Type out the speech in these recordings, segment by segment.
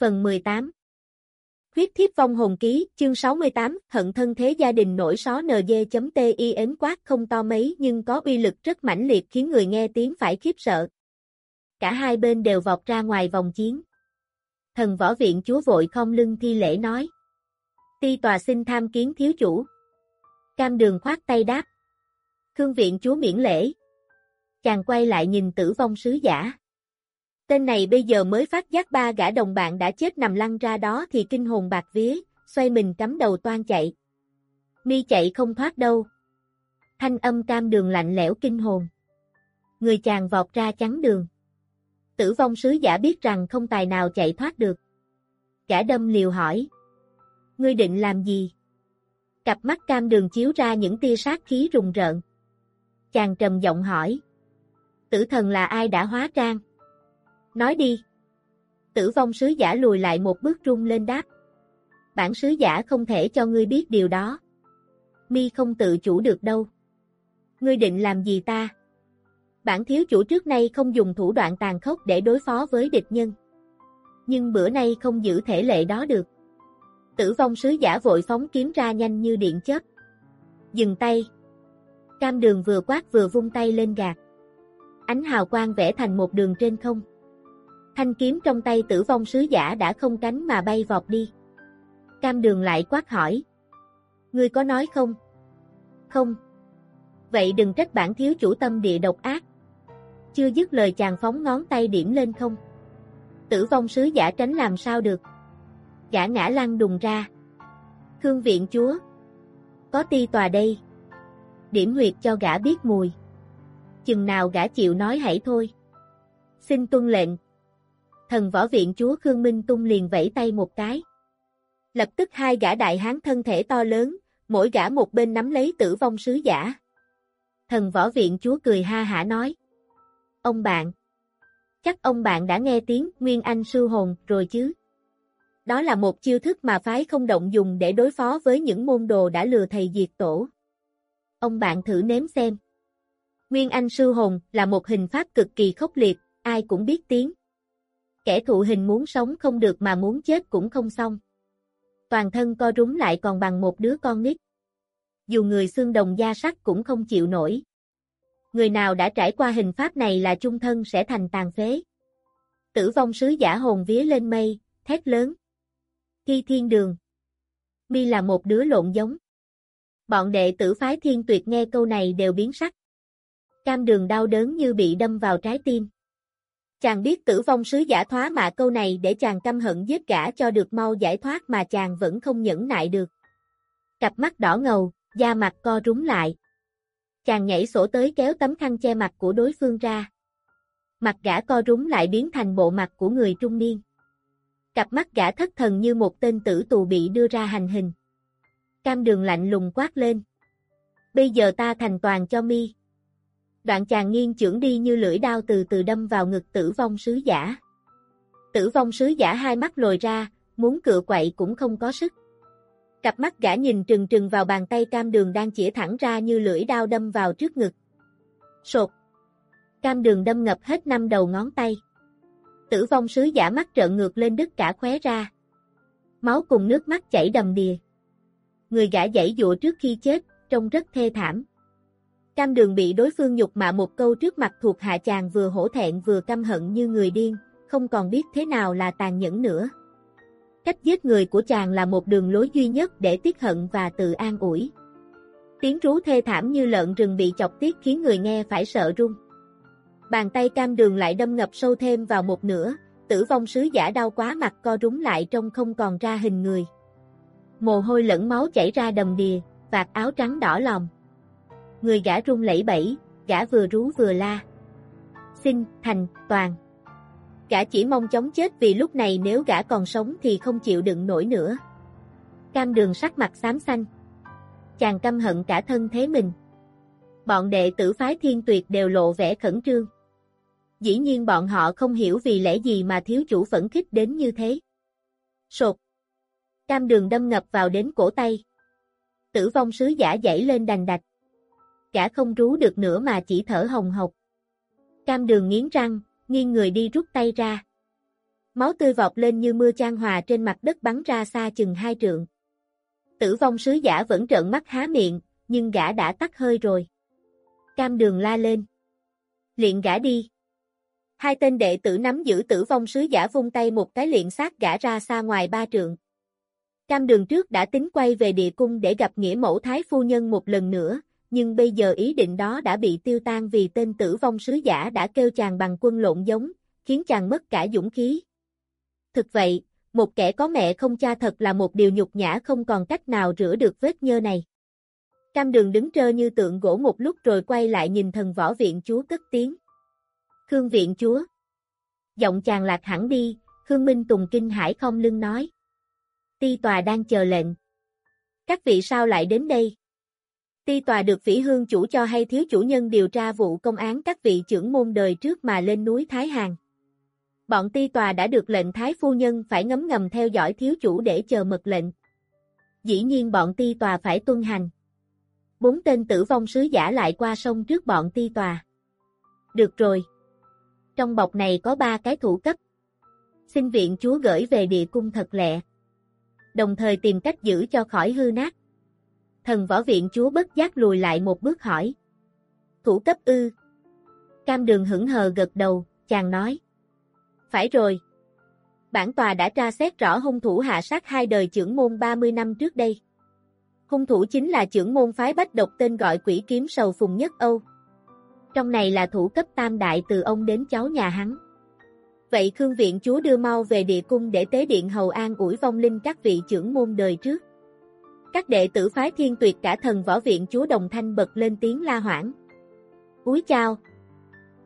Phần 18 Huyết thiếp vong hồn ký, chương 68, hận thân thế gia đình nổi só nd.ti ến quát không to mấy nhưng có uy lực rất mãnh liệt khiến người nghe tiếng phải khiếp sợ. Cả hai bên đều vọt ra ngoài vòng chiến. Thần võ viện chúa vội không lưng thi lễ nói. Ti tòa xin tham kiến thiếu chủ. Cam đường khoát tay đáp. Khương viện chúa miễn lễ. Chàng quay lại nhìn tử vong sứ giả. Tên này bây giờ mới phát giác ba gã đồng bạn đã chết nằm lăn ra đó thì kinh hồn bạc vía, xoay mình cắm đầu toan chạy. Mi chạy không thoát đâu. Thanh âm cam đường lạnh lẽo kinh hồn. Người chàng vọt ra chắn đường. Tử vong sứ giả biết rằng không tài nào chạy thoát được. Gã đâm liều hỏi. Ngươi định làm gì? Cặp mắt cam đường chiếu ra những tia sát khí rùng rợn. Chàng trầm giọng hỏi. Tử thần là ai đã hóa trang? Nói đi. Tử vong sứ giả lùi lại một bước rung lên đáp. Bản sứ giả không thể cho ngươi biết điều đó. Mi không tự chủ được đâu. Ngươi định làm gì ta? Bản thiếu chủ trước nay không dùng thủ đoạn tàn khốc để đối phó với địch nhân. Nhưng bữa nay không giữ thể lệ đó được. Tử vong sứ giả vội phóng kiếm ra nhanh như điện chớp. Dừng tay. Cam đường vừa quát vừa vung tay lên gạt. Ánh hào quang vẽ thành một đường trên không. Thanh kiếm trong tay tử vong sứ giả đã không cánh mà bay vọt đi. Cam đường lại quát hỏi. Ngươi có nói không? Không. Vậy đừng trách bản thiếu chủ tâm địa độc ác. Chưa dứt lời chàng phóng ngón tay điểm lên không. Tử vong sứ giả tránh làm sao được. Gã ngã lăn đùng ra. Khương viện chúa. Có ti tòa đây. Điểm huyệt cho gã biết mùi. Chừng nào gã chịu nói hãy thôi. Xin tuân lệnh thần võ viện chúa Khương Minh Tung liền vẫy tay một cái. Lập tức hai gã đại hán thân thể to lớn, mỗi gã một bên nắm lấy tử vong sứ giả. Thần võ viện chúa cười ha hả nói. Ông bạn. Chắc ông bạn đã nghe tiếng Nguyên Anh sư hồn rồi chứ. Đó là một chiêu thức mà phái không động dùng để đối phó với những môn đồ đã lừa thầy diệt tổ. Ông bạn thử nếm xem. Nguyên Anh sư hồn là một hình pháp cực kỳ khốc liệt, ai cũng biết tiếng kẻ thụ hình muốn sống không được mà muốn chết cũng không xong. Toàn thân co rúm lại còn bằng một đứa con nít. Dù người xương đồng da sắt cũng không chịu nổi. Người nào đã trải qua hình pháp này là chung thân sẽ thành tàn phế. Tử vong sứ giả hồn vía lên mây, thét lớn. Thi thiên đường. Mi là một đứa lộn giống. Bọn đệ tử phái thiên tuyệt nghe câu này đều biến sắc. Cam đường đau đớn như bị đâm vào trái tim. Chàng biết tử vong sứ giả thoá mạ câu này để chàng căm hận giết gã cho được mau giải thoát mà chàng vẫn không nhẫn nại được. Cặp mắt đỏ ngầu, da mặt co rúm lại. Chàng nhảy sổ tới kéo tấm khăn che mặt của đối phương ra. Mặt gã co rúm lại biến thành bộ mặt của người trung niên. Cặp mắt gã thất thần như một tên tử tù bị đưa ra hành hình. Cam đường lạnh lùng quát lên. Bây giờ ta thành toàn cho mi. Đoạn chàng nghiêng chưởng đi như lưỡi đao từ từ đâm vào ngực tử vong sứ giả. Tử vong sứ giả hai mắt lồi ra, muốn cựa quậy cũng không có sức. Cặp mắt gã nhìn trừng trừng vào bàn tay cam đường đang chĩa thẳng ra như lưỡi đao đâm vào trước ngực. Sột. Cam đường đâm ngập hết năm đầu ngón tay. Tử vong sứ giả mắt trợn ngược lên đứt cả khóe ra. Máu cùng nước mắt chảy đầm đìa. Người gã dãy dụa trước khi chết, trông rất thê thảm. Cam đường bị đối phương nhục mạ một câu trước mặt thuộc hạ chàng vừa hổ thẹn vừa căm hận như người điên, không còn biết thế nào là tàn nhẫn nữa. Cách giết người của chàng là một đường lối duy nhất để tiết hận và tự an ủi. Tiếng rú thê thảm như lợn rừng bị chọc tiết khiến người nghe phải sợ run. Bàn tay cam đường lại đâm ngập sâu thêm vào một nửa, tử vong sứ giả đau quá mặt co rúng lại trông không còn ra hình người. Mồ hôi lẫn máu chảy ra đầm đìa, vạt áo trắng đỏ lòm người gã rung lẩy bẩy, gã vừa rú vừa la. Xin, thành, toàn. Gã chỉ mong chóng chết vì lúc này nếu gã còn sống thì không chịu đựng nổi nữa. Cam đường sắc mặt xám xanh. Chàng căm hận cả thân thế mình. Bọn đệ tử phái thiên tuyệt đều lộ vẻ khẩn trương. Dĩ nhiên bọn họ không hiểu vì lẽ gì mà thiếu chủ phẫn khích đến như thế. Sột. Cam đường đâm ngập vào đến cổ tay. Tử vong sứ giả dãy lên đành đạch. Gã không rú được nữa mà chỉ thở hồng hộc. Cam đường nghiến răng, nghiêng người đi rút tay ra. Máu tươi vọt lên như mưa chan hòa trên mặt đất bắn ra xa chừng hai trượng. Tử vong sứ giả vẫn trợn mắt há miệng, nhưng gã đã tắt hơi rồi. Cam đường la lên. Liện gã đi. Hai tên đệ tử nắm giữ tử vong sứ giả vung tay một cái liện sát gã ra xa ngoài ba trượng. Cam đường trước đã tính quay về địa cung để gặp nghĩa mẫu thái phu nhân một lần nữa, nhưng bây giờ ý định đó đã bị tiêu tan vì tên tử vong sứ giả đã kêu chàng bằng quân lộn giống, khiến chàng mất cả dũng khí. Thực vậy, một kẻ có mẹ không cha thật là một điều nhục nhã không còn cách nào rửa được vết nhơ này. Cam đường đứng trơ như tượng gỗ một lúc rồi quay lại nhìn thần võ viện chúa cất tiếng. Khương viện chúa. Giọng chàng lạc hẳn đi, Khương Minh Tùng kinh hải không lưng nói. Ti tòa đang chờ lệnh. Các vị sao lại đến đây? Ti tòa được phỉ hương chủ cho hay thiếu chủ nhân điều tra vụ công án các vị trưởng môn đời trước mà lên núi Thái Hàng. Bọn ti tòa đã được lệnh Thái Phu Nhân phải ngấm ngầm theo dõi thiếu chủ để chờ mật lệnh. Dĩ nhiên bọn ti tòa phải tuân hành. Bốn tên tử vong sứ giả lại qua sông trước bọn ti tòa. Được rồi. Trong bọc này có ba cái thủ cấp. Xin viện chúa gửi về địa cung thật lẹ. Đồng thời tìm cách giữ cho khỏi hư nát. Thần võ viện chúa bất giác lùi lại một bước hỏi. Thủ cấp ư. Cam đường hững hờ gật đầu, chàng nói. Phải rồi. Bản tòa đã tra xét rõ hung thủ hạ sát hai đời trưởng môn 30 năm trước đây. Hung thủ chính là trưởng môn phái bách độc tên gọi quỷ kiếm sầu phùng nhất Âu. Trong này là thủ cấp tam đại từ ông đến cháu nhà hắn. Vậy Khương Viện Chúa đưa mau về địa cung để tế điện hầu an ủi vong linh các vị trưởng môn đời trước. Các đệ tử phái thiên tuyệt cả thần võ viện chúa đồng thanh bật lên tiếng la hoảng. Úi chào!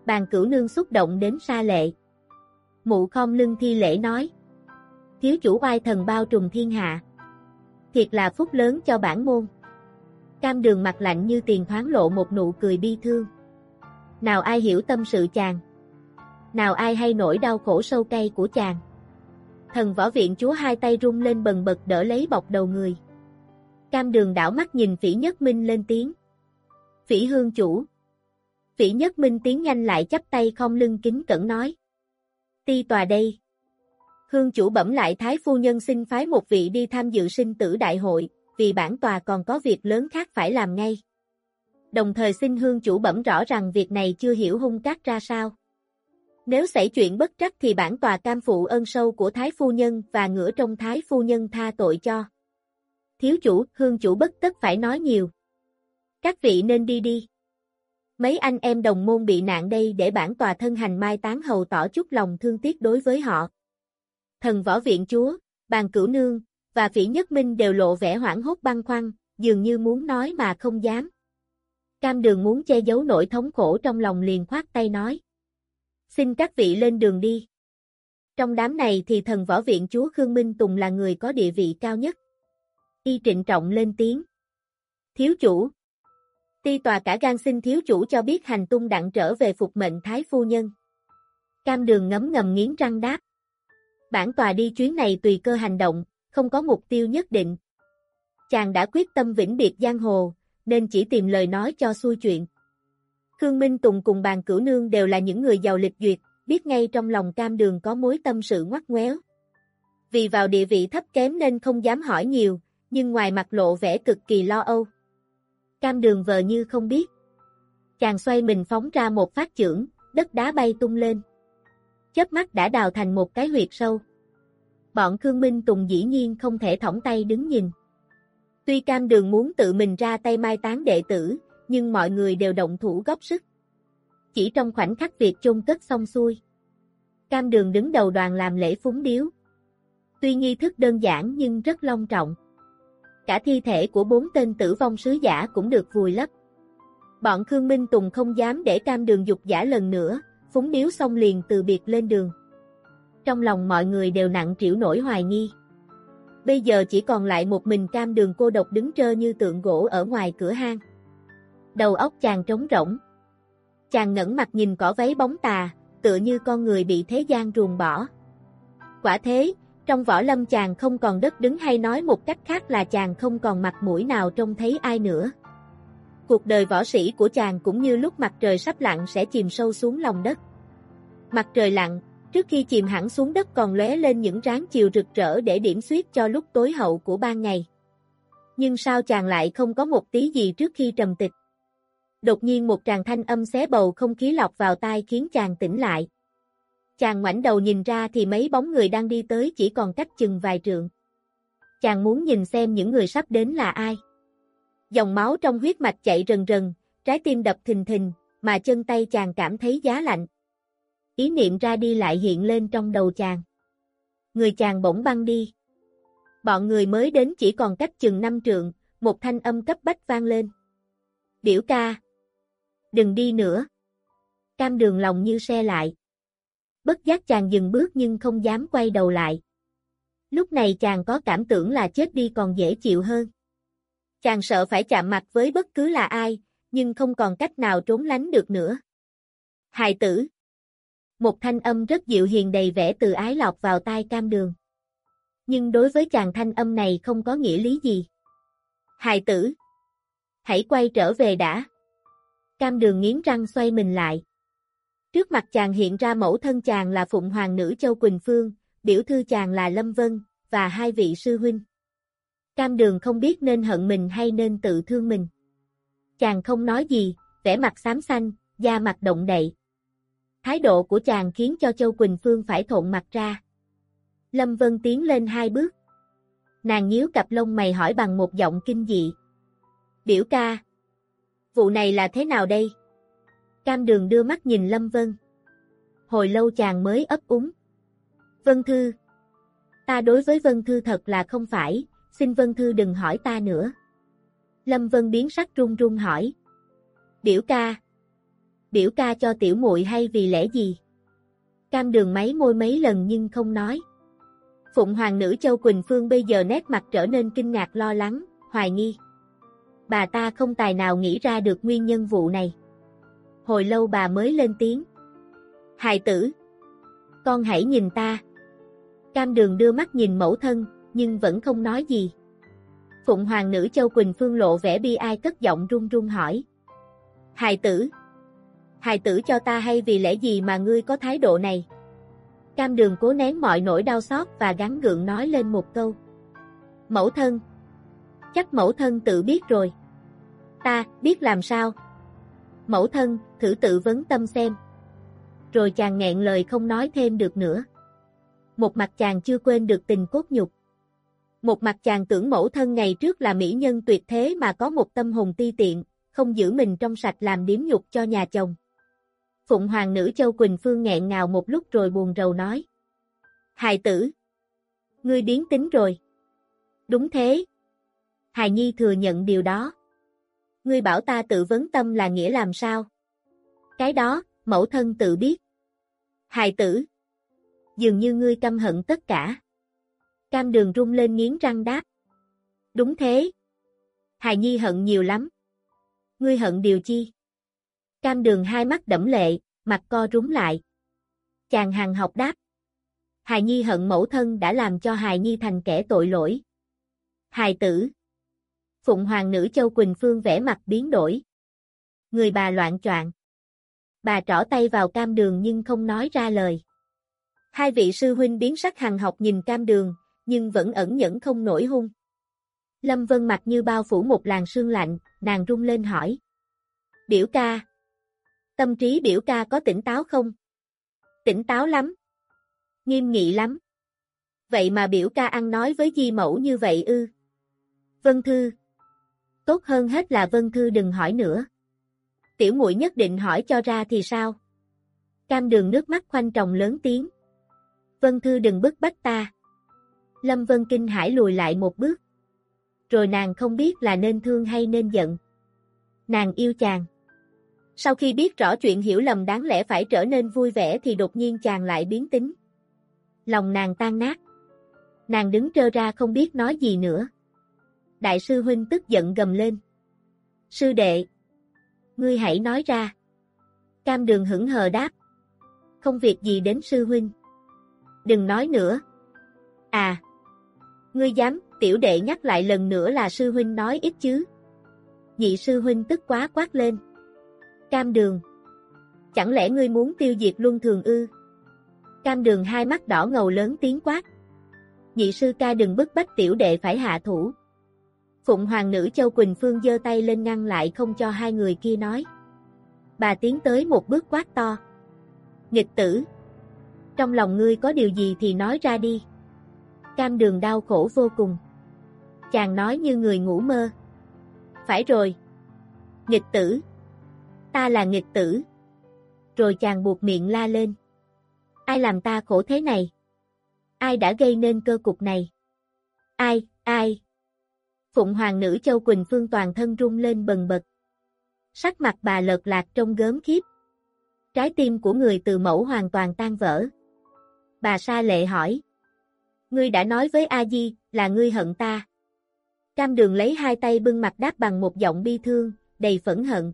Bàn cửu nương xúc động đến xa lệ. Mụ khom lưng thi lễ nói. Thiếu chủ oai thần bao trùm thiên hạ. Thiệt là phúc lớn cho bản môn. Cam đường mặt lạnh như tiền thoáng lộ một nụ cười bi thương. Nào ai hiểu tâm sự chàng? Nào ai hay nỗi đau khổ sâu cay của chàng? Thần võ viện chúa hai tay rung lên bần bật đỡ lấy bọc đầu người. Cam đường đảo mắt nhìn Phỉ Nhất Minh lên tiếng. Phỉ hương chủ. Phỉ Nhất Minh tiến nhanh lại chắp tay không lưng kính cẩn nói. Ti tòa đây. Hương chủ bẩm lại Thái Phu Nhân xin phái một vị đi tham dự sinh tử đại hội, vì bản tòa còn có việc lớn khác phải làm ngay. Đồng thời xin hương chủ bẩm rõ rằng việc này chưa hiểu hung cát ra sao. Nếu xảy chuyện bất trắc thì bản tòa cam phụ ơn sâu của Thái Phu Nhân và ngửa trong Thái Phu Nhân tha tội cho. Thiếu chủ, hương chủ bất tất phải nói nhiều. Các vị nên đi đi. Mấy anh em đồng môn bị nạn đây để bản tòa thân hành mai tán hầu tỏ chút lòng thương tiếc đối với họ. Thần võ viện chúa, bàn cửu nương, và phỉ nhất minh đều lộ vẻ hoảng hốt băng khoăn, dường như muốn nói mà không dám. Cam đường muốn che giấu nỗi thống khổ trong lòng liền khoát tay nói. Xin các vị lên đường đi. Trong đám này thì thần võ viện chúa Khương Minh Tùng là người có địa vị cao nhất. Y trịnh trọng lên tiếng. Thiếu chủ. Ti tòa cả gan xin thiếu chủ cho biết hành tung đặng trở về phục mệnh thái phu nhân. Cam đường ngấm ngầm nghiến răng đáp. Bản tòa đi chuyến này tùy cơ hành động, không có mục tiêu nhất định. Chàng đã quyết tâm vĩnh biệt giang hồ, nên chỉ tìm lời nói cho xuôi chuyện. Khương Minh Tùng cùng bàn cửu nương đều là những người giàu lịch duyệt, biết ngay trong lòng cam đường có mối tâm sự ngoắt ngoéo. Vì vào địa vị thấp kém nên không dám hỏi nhiều, nhưng ngoài mặt lộ vẻ cực kỳ lo âu. Cam đường vờ như không biết. Chàng xoay mình phóng ra một phát chưởng, đất đá bay tung lên. Chớp mắt đã đào thành một cái huyệt sâu. Bọn Khương Minh Tùng dĩ nhiên không thể thõng tay đứng nhìn. Tuy cam đường muốn tự mình ra tay mai tán đệ tử, nhưng mọi người đều động thủ góp sức. Chỉ trong khoảnh khắc việc chôn cất xong xuôi. Cam đường đứng đầu đoàn làm lễ phúng điếu. Tuy nghi thức đơn giản nhưng rất long trọng. Cả thi thể của bốn tên tử vong sứ giả cũng được vùi lấp. Bọn Khương Minh Tùng không dám để cam đường dục giả lần nữa, phúng điếu xong liền từ biệt lên đường. Trong lòng mọi người đều nặng trĩu nổi hoài nghi. Bây giờ chỉ còn lại một mình cam đường cô độc đứng trơ như tượng gỗ ở ngoài cửa hang. Đầu óc chàng trống rỗng. Chàng ngẩng mặt nhìn cỏ váy bóng tà, tựa như con người bị thế gian ruồng bỏ. Quả thế, trong võ lâm chàng không còn đất đứng hay nói một cách khác là chàng không còn mặt mũi nào trông thấy ai nữa. Cuộc đời võ sĩ của chàng cũng như lúc mặt trời sắp lặn sẽ chìm sâu xuống lòng đất. Mặt trời lặn, trước khi chìm hẳn xuống đất còn lóe lên những ráng chiều rực rỡ để điểm xuyết cho lúc tối hậu của ban ngày. Nhưng sao chàng lại không có một tí gì trước khi trầm tịch? Đột nhiên một tràng thanh âm xé bầu không khí lọc vào tai khiến chàng tỉnh lại. Chàng ngoảnh đầu nhìn ra thì mấy bóng người đang đi tới chỉ còn cách chừng vài trượng. Chàng muốn nhìn xem những người sắp đến là ai. Dòng máu trong huyết mạch chạy rần rần, trái tim đập thình thình, mà chân tay chàng cảm thấy giá lạnh. Ý niệm ra đi lại hiện lên trong đầu chàng. Người chàng bỗng băng đi. Bọn người mới đến chỉ còn cách chừng năm trượng, một thanh âm cấp bách vang lên. Biểu ca. Đừng đi nữa. Cam đường lòng như xe lại. Bất giác chàng dừng bước nhưng không dám quay đầu lại. Lúc này chàng có cảm tưởng là chết đi còn dễ chịu hơn. Chàng sợ phải chạm mặt với bất cứ là ai, nhưng không còn cách nào trốn lánh được nữa. Hài tử Một thanh âm rất dịu hiền đầy vẻ từ ái lọt vào tai cam đường. Nhưng đối với chàng thanh âm này không có nghĩa lý gì. Hài tử Hãy quay trở về đã. Cam đường nghiến răng xoay mình lại. Trước mặt chàng hiện ra mẫu thân chàng là Phụng Hoàng nữ Châu Quỳnh Phương, biểu thư chàng là Lâm Vân, và hai vị sư huynh. Cam đường không biết nên hận mình hay nên tự thương mình. Chàng không nói gì, vẻ mặt xám xanh, da mặt động đậy. Thái độ của chàng khiến cho Châu Quỳnh Phương phải thộn mặt ra. Lâm Vân tiến lên hai bước. Nàng nhíu cặp lông mày hỏi bằng một giọng kinh dị. Biểu ca. Vụ này là thế nào đây? Cam đường đưa mắt nhìn Lâm Vân. Hồi lâu chàng mới ấp úng. Vân Thư. Ta đối với Vân Thư thật là không phải, xin Vân Thư đừng hỏi ta nữa. Lâm Vân biến sắc run run hỏi. Biểu ca. Biểu ca cho tiểu muội hay vì lẽ gì? Cam đường máy môi mấy lần nhưng không nói. Phụng hoàng nữ Châu Quỳnh Phương bây giờ nét mặt trở nên kinh ngạc lo lắng, hoài nghi. Bà ta không tài nào nghĩ ra được nguyên nhân vụ này hồi lâu bà mới lên tiếng. Hài tử! Con hãy nhìn ta. Cam đường đưa mắt nhìn mẫu thân, nhưng vẫn không nói gì. Phụng hoàng nữ Châu Quỳnh Phương lộ vẻ bi ai cất giọng run run hỏi. Hài tử! Hài tử cho ta hay vì lẽ gì mà ngươi có thái độ này? Cam đường cố nén mọi nỗi đau xót và gắn gượng nói lên một câu. Mẫu thân! Chắc mẫu thân tự biết rồi. Ta, biết làm sao? Mẫu thân, thử tự vấn tâm xem. Rồi chàng nghẹn lời không nói thêm được nữa. Một mặt chàng chưa quên được tình cốt nhục. Một mặt chàng tưởng mẫu thân ngày trước là mỹ nhân tuyệt thế mà có một tâm hồn ti tiện, không giữ mình trong sạch làm điếm nhục cho nhà chồng. Phụng hoàng nữ Châu Quỳnh Phương nghẹn ngào một lúc rồi buồn rầu nói. Hài tử! Ngươi biến tính rồi. Đúng thế. Hài Nhi thừa nhận điều đó. Ngươi bảo ta tự vấn tâm là nghĩa làm sao? Cái đó, mẫu thân tự biết. Hài tử. Dường như ngươi căm hận tất cả. Cam đường rung lên nghiến răng đáp. Đúng thế. Hài nhi hận nhiều lắm. Ngươi hận điều chi? Cam đường hai mắt đẫm lệ, mặt co rúng lại. Chàng hàng học đáp. Hài nhi hận mẫu thân đã làm cho hài nhi thành kẻ tội lỗi. Hài tử. Phụng Hoàng nữ Châu Quỳnh Phương vẽ mặt biến đổi. Người bà loạn choạng. Bà trỏ tay vào cam đường nhưng không nói ra lời. Hai vị sư huynh biến sắc hằng học nhìn cam đường, nhưng vẫn ẩn nhẫn không nổi hung. Lâm Vân mặt như bao phủ một làn sương lạnh, nàng rung lên hỏi. Biểu ca. Tâm trí biểu ca có tỉnh táo không? Tỉnh táo lắm. Nghiêm nghị lắm. Vậy mà biểu ca ăn nói với di mẫu như vậy ư? Vân Thư, Tốt hơn hết là Vân Thư đừng hỏi nữa. Tiểu muội nhất định hỏi cho ra thì sao? Cam đường nước mắt khoanh tròng lớn tiếng. Vân Thư đừng bức bách ta. Lâm Vân kinh hải lùi lại một bước. Rồi nàng không biết là nên thương hay nên giận. Nàng yêu chàng. Sau khi biết rõ chuyện hiểu lầm đáng lẽ phải trở nên vui vẻ thì đột nhiên chàng lại biến tính. Lòng nàng tan nát. Nàng đứng trơ ra không biết nói gì nữa. Đại sư huynh tức giận gầm lên. Sư đệ. Ngươi hãy nói ra. Cam đường hững hờ đáp. Không việc gì đến sư huynh. Đừng nói nữa. À. Ngươi dám, tiểu đệ nhắc lại lần nữa là sư huynh nói ít chứ. Nhị sư huynh tức quá quát lên. Cam đường. Chẳng lẽ ngươi muốn tiêu diệt luân thường ư? Cam đường hai mắt đỏ ngầu lớn tiếng quát. Nhị sư ca đừng bức bách tiểu đệ phải hạ thủ. Phụng hoàng nữ Châu Quỳnh Phương giơ tay lên ngăn lại không cho hai người kia nói. Bà tiến tới một bước quát to. Nghịch tử! Trong lòng ngươi có điều gì thì nói ra đi. Cam đường đau khổ vô cùng. Chàng nói như người ngủ mơ. Phải rồi. Nghịch tử. Ta là nghịch tử. Rồi chàng buộc miệng la lên. Ai làm ta khổ thế này? Ai đã gây nên cơ cục này? Ai, ai? Phụng hoàng nữ Châu Quỳnh Phương toàn thân rung lên bần bật. Sắc mặt bà lợt lạc trong gớm khiếp. Trái tim của người từ mẫu hoàn toàn tan vỡ. Bà Sa Lệ hỏi. Ngươi đã nói với A Di, là ngươi hận ta. Cam đường lấy hai tay bưng mặt đáp bằng một giọng bi thương, đầy phẫn hận.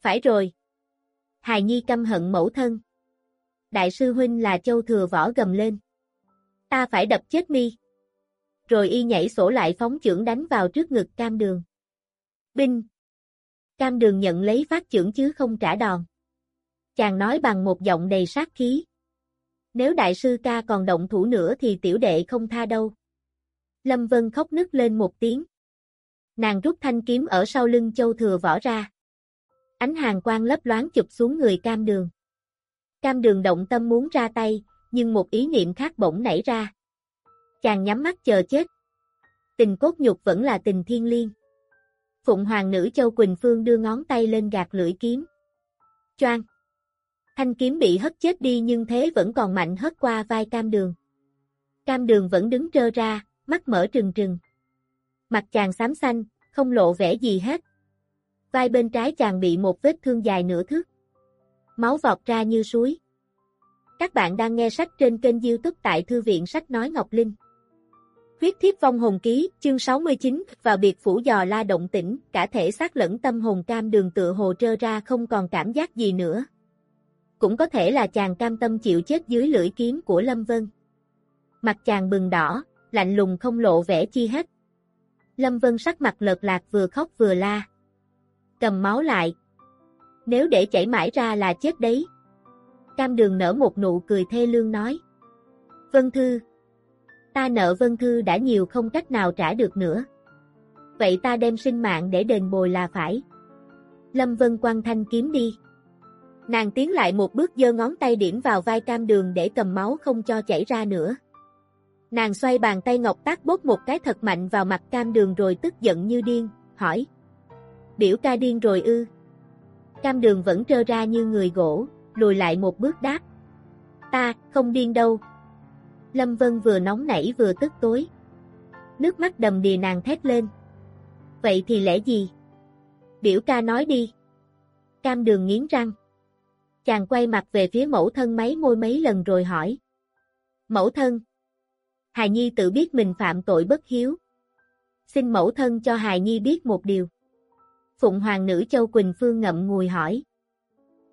Phải rồi. Hài Nhi căm hận mẫu thân. Đại sư huynh là châu thừa võ gầm lên. Ta phải đập chết mi. Rồi y nhảy sổ lại phóng chưởng đánh vào trước ngực cam đường. Binh. Cam đường nhận lấy phát chưởng chứ không trả đòn. Chàng nói bằng một giọng đầy sát khí. Nếu đại sư ca còn động thủ nữa thì tiểu đệ không tha đâu. Lâm Vân khóc nức lên một tiếng. Nàng rút thanh kiếm ở sau lưng châu thừa vỏ ra. Ánh hàng quang lấp loáng chụp xuống người cam đường. Cam đường động tâm muốn ra tay, nhưng một ý niệm khác bỗng nảy ra. Chàng nhắm mắt chờ chết. Tình cốt nhục vẫn là tình thiên liêng. Phụng hoàng nữ Châu Quỳnh Phương đưa ngón tay lên gạt lưỡi kiếm. Choang. Thanh kiếm bị hất chết đi nhưng thế vẫn còn mạnh hất qua vai cam đường. Cam đường vẫn đứng trơ ra, mắt mở trừng trừng. Mặt chàng xám xanh, không lộ vẻ gì hết. Vai bên trái chàng bị một vết thương dài nửa thước. Máu vọt ra như suối. Các bạn đang nghe sách trên kênh youtube tại Thư viện Sách Nói Ngọc Linh. Huyết thiếp vong hồn ký, chương 69, vào biệt phủ dò la động tĩnh, cả thể xác lẫn tâm hồn cam đường tựa hồ trơ ra không còn cảm giác gì nữa. Cũng có thể là chàng cam tâm chịu chết dưới lưỡi kiếm của Lâm Vân. Mặt chàng bừng đỏ, lạnh lùng không lộ vẻ chi hết. Lâm Vân sắc mặt lợt lạc vừa khóc vừa la. Cầm máu lại. Nếu để chảy mãi ra là chết đấy. Cam đường nở một nụ cười thê lương nói. Vân Thư. Ta nợ Vân Thư đã nhiều không cách nào trả được nữa. Vậy ta đem sinh mạng để đền bồi là phải. Lâm Vân quăng thanh kiếm đi. Nàng tiến lại một bước giơ ngón tay điểm vào vai cam đường để cầm máu không cho chảy ra nữa. Nàng xoay bàn tay ngọc tác bốt một cái thật mạnh vào mặt cam đường rồi tức giận như điên, hỏi. Biểu ca điên rồi ư. Cam đường vẫn trơ ra như người gỗ, lùi lại một bước đáp. Ta, không điên đâu. Lâm Vân vừa nóng nảy vừa tức tối. Nước mắt đầm đìa nàng thét lên. Vậy thì lẽ gì? Biểu ca nói đi. Cam đường nghiến răng. Chàng quay mặt về phía mẫu thân mấy môi mấy lần rồi hỏi. Mẫu thân. Hài Nhi tự biết mình phạm tội bất hiếu. Xin mẫu thân cho Hài Nhi biết một điều. Phụng Hoàng nữ Châu Quỳnh Phương ngậm ngùi hỏi.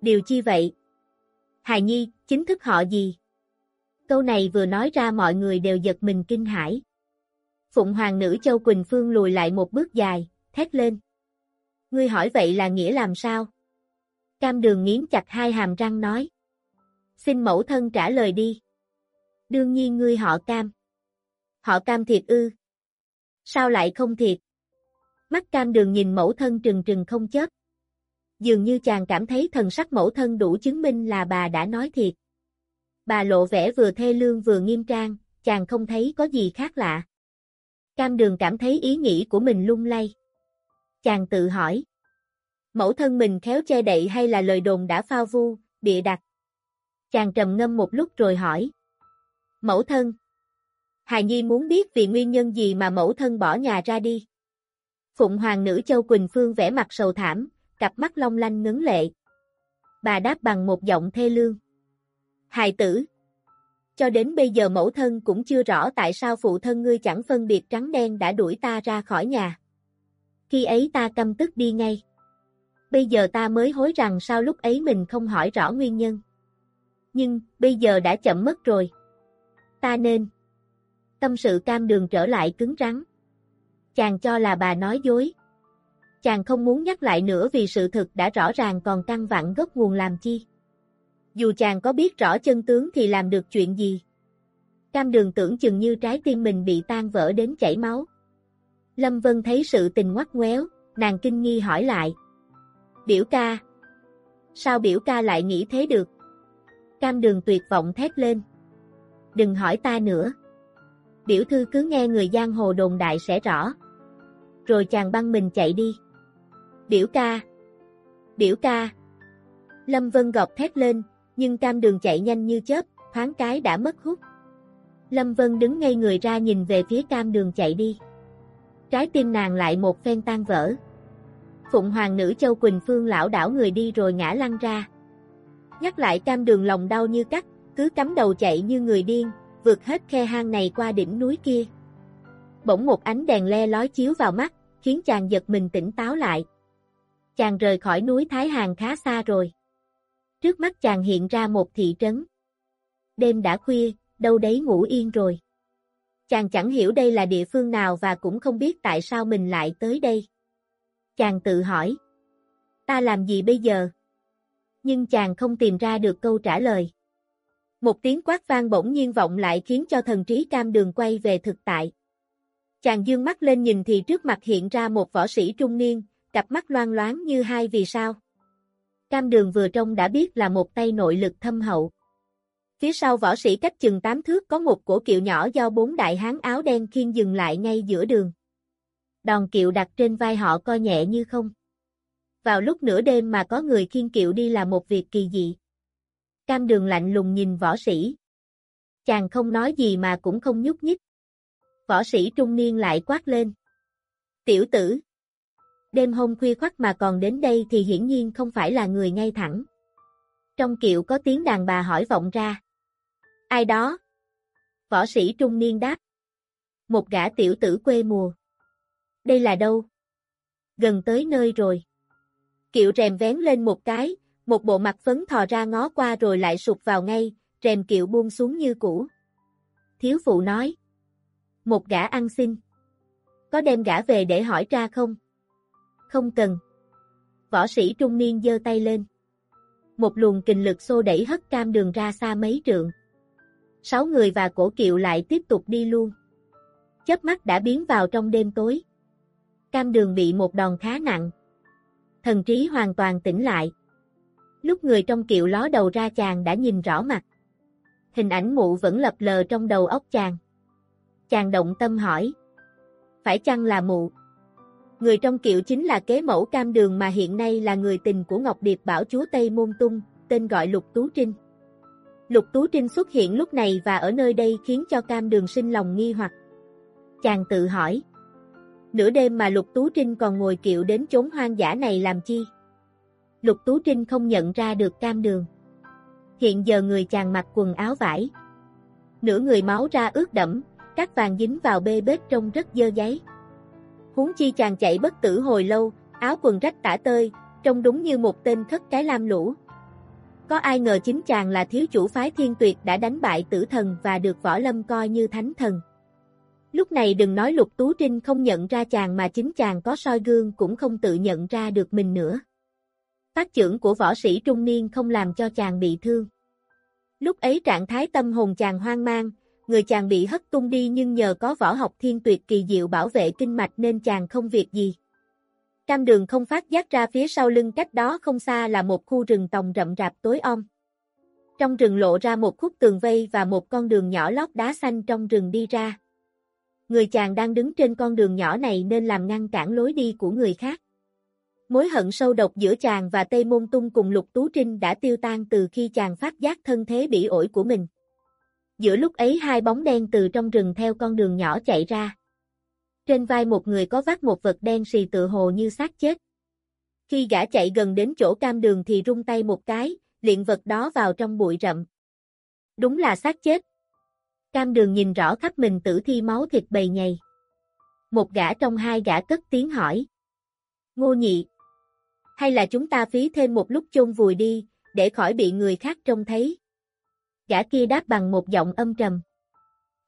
Điều chi vậy? Hài Nhi, chính thức họ gì? Câu này vừa nói ra mọi người đều giật mình kinh hãi. Phụng Hoàng nữ Châu Quỳnh Phương lùi lại một bước dài, thét lên. Ngươi hỏi vậy là nghĩa làm sao? Cam đường nghiến chặt hai hàm răng nói. Xin mẫu thân trả lời đi. Đương nhiên ngươi họ cam. Họ cam thiệt ư. Sao lại không thiệt? Mắt cam đường nhìn mẫu thân trừng trừng không chớp. Dường như chàng cảm thấy thần sắc mẫu thân đủ chứng minh là bà đã nói thiệt. Bà lộ vẻ vừa thê lương vừa nghiêm trang, chàng không thấy có gì khác lạ. Cam đường cảm thấy ý nghĩ của mình lung lay. Chàng tự hỏi. Mẫu thân mình khéo che đậy hay là lời đồn đã phao vu, bịa đặt. Chàng trầm ngâm một lúc rồi hỏi. Mẫu thân. Hà Nhi muốn biết vì nguyên nhân gì mà mẫu thân bỏ nhà ra đi. Phụng Hoàng nữ Châu Quỳnh Phương vẽ mặt sầu thảm, cặp mắt long lanh ngấn lệ. Bà đáp bằng một giọng thê lương. Hài tử. cho đến bây giờ mẫu thân cũng chưa rõ tại sao phụ thân ngươi chẳng phân biệt trắng đen đã đuổi ta ra khỏi nhà. Khi ấy ta căm tức đi ngay. Bây giờ ta mới hối rằng sao lúc ấy mình không hỏi rõ nguyên nhân. Nhưng, bây giờ đã chậm mất rồi. Ta nên. Tâm sự cam đường trở lại cứng rắn. Chàng cho là bà nói dối. Chàng không muốn nhắc lại nữa vì sự thật đã rõ ràng còn căng vặn gốc nguồn làm chi. Dù chàng có biết rõ chân tướng thì làm được chuyện gì. Cam đường tưởng chừng như trái tim mình bị tan vỡ đến chảy máu. Lâm Vân thấy sự tình ngoắt ngoéo, nàng kinh nghi hỏi lại. Biểu ca. Sao biểu ca lại nghĩ thế được? Cam đường tuyệt vọng thét lên. Đừng hỏi ta nữa. Biểu thư cứ nghe người giang hồ đồn đại sẽ rõ. Rồi chàng băng mình chạy đi. Biểu ca. Biểu ca. Lâm Vân gọt thét lên, nhưng cam đường chạy nhanh như chớp, thoáng cái đã mất hút. Lâm Vân đứng ngay người ra nhìn về phía cam đường chạy đi. Trái tim nàng lại một phen tan vỡ. Phụng hoàng nữ Châu Quỳnh Phương lão đảo người đi rồi ngã lăn ra. Nhắc lại cam đường lòng đau như cắt, cứ cắm đầu chạy như người điên, vượt hết khe hang này qua đỉnh núi kia. Bỗng một ánh đèn le lói chiếu vào mắt, khiến chàng giật mình tỉnh táo lại. Chàng rời khỏi núi Thái Hàng khá xa rồi. Trước mắt chàng hiện ra một thị trấn. Đêm đã khuya, đâu đấy ngủ yên rồi. Chàng chẳng hiểu đây là địa phương nào và cũng không biết tại sao mình lại tới đây. Chàng tự hỏi. Ta làm gì bây giờ? Nhưng chàng không tìm ra được câu trả lời. Một tiếng quát vang bỗng nhiên vọng lại khiến cho thần trí cam đường quay về thực tại. Chàng dương mắt lên nhìn thì trước mặt hiện ra một võ sĩ trung niên, cặp mắt loan loáng như hai vì sao. Cam đường vừa trông đã biết là một tay nội lực thâm hậu. Phía sau võ sĩ cách chừng tám thước có một cổ kiệu nhỏ do bốn đại hán áo đen khiên dừng lại ngay giữa đường. Đòn kiệu đặt trên vai họ co nhẹ như không. Vào lúc nửa đêm mà có người khiên kiệu đi là một việc kỳ dị. Cam đường lạnh lùng nhìn võ sĩ. Chàng không nói gì mà cũng không nhúc nhích. Võ sĩ trung niên lại quát lên. Tiểu tử! Đêm hôm khuya khoắt mà còn đến đây thì hiển nhiên không phải là người ngay thẳng. Trong kiệu có tiếng đàn bà hỏi vọng ra. Ai đó? Võ sĩ trung niên đáp. Một gã tiểu tử quê mùa. Đây là đâu? Gần tới nơi rồi. Kiệu rèm vén lên một cái, một bộ mặt phấn thò ra ngó qua rồi lại sụp vào ngay, rèm kiệu buông xuống như cũ. Thiếu phụ nói. Một gã ăn xin. Có đem gã về để hỏi ra không? Không cần. Võ sĩ trung niên giơ tay lên. Một luồng kình lực xô đẩy hất cam đường ra xa mấy trượng. Sáu người và cổ kiệu lại tiếp tục đi luôn. Chớp mắt đã biến vào trong đêm tối. Cam đường bị một đòn khá nặng. Thần trí hoàn toàn tỉnh lại. Lúc người trong kiệu ló đầu ra chàng đã nhìn rõ mặt. Hình ảnh mụ vẫn lập lờ trong đầu óc chàng. Chàng động tâm hỏi. Phải chăng là mụ? Người trong kiệu chính là kế mẫu cam đường mà hiện nay là người tình của Ngọc Điệp Bảo Chúa Tây Môn Tung, tên gọi Lục Tú Trinh. Lục Tú Trinh xuất hiện lúc này và ở nơi đây khiến cho cam đường sinh lòng nghi hoặc. Chàng tự hỏi. Nửa đêm mà Lục Tú Trinh còn ngồi kiệu đến chốn hoang dã này làm chi? Lục Tú Trinh không nhận ra được cam đường. Hiện giờ người chàng mặc quần áo vải. Nửa người máu ra ướt đẫm, các vàng dính vào bê bết trông rất dơ giấy. Huống chi chàng chạy bất tử hồi lâu, áo quần rách tả tơi, trông đúng như một tên thất cái lam lũ. Có ai ngờ chính chàng là thiếu chủ phái thiên tuyệt đã đánh bại tử thần và được võ lâm coi như thánh thần. Lúc này đừng nói lục tú trinh không nhận ra chàng mà chính chàng có soi gương cũng không tự nhận ra được mình nữa. Phát trưởng của võ sĩ trung niên không làm cho chàng bị thương. Lúc ấy trạng thái tâm hồn chàng hoang mang, người chàng bị hất tung đi nhưng nhờ có võ học thiên tuyệt kỳ diệu bảo vệ kinh mạch nên chàng không việc gì. Cam đường không phát giác ra phía sau lưng cách đó không xa là một khu rừng tòng rậm rạp tối om. Trong rừng lộ ra một khúc tường vây và một con đường nhỏ lót đá xanh trong rừng đi ra. Người chàng đang đứng trên con đường nhỏ này nên làm ngăn cản lối đi của người khác. Mối hận sâu độc giữa chàng và Tây Môn Tung cùng Lục Tú Trinh đã tiêu tan từ khi chàng phát giác thân thế bị ổi của mình. Giữa lúc ấy hai bóng đen từ trong rừng theo con đường nhỏ chạy ra. Trên vai một người có vác một vật đen xì tự hồ như xác chết. Khi gã chạy gần đến chỗ cam đường thì rung tay một cái, liện vật đó vào trong bụi rậm. Đúng là xác chết. Cam đường nhìn rõ khắp mình tử thi máu thịt bầy nhầy. Một gã trong hai gã cất tiếng hỏi. Ngô nhị. Hay là chúng ta phí thêm một lúc chôn vùi đi, để khỏi bị người khác trông thấy. Gã kia đáp bằng một giọng âm trầm.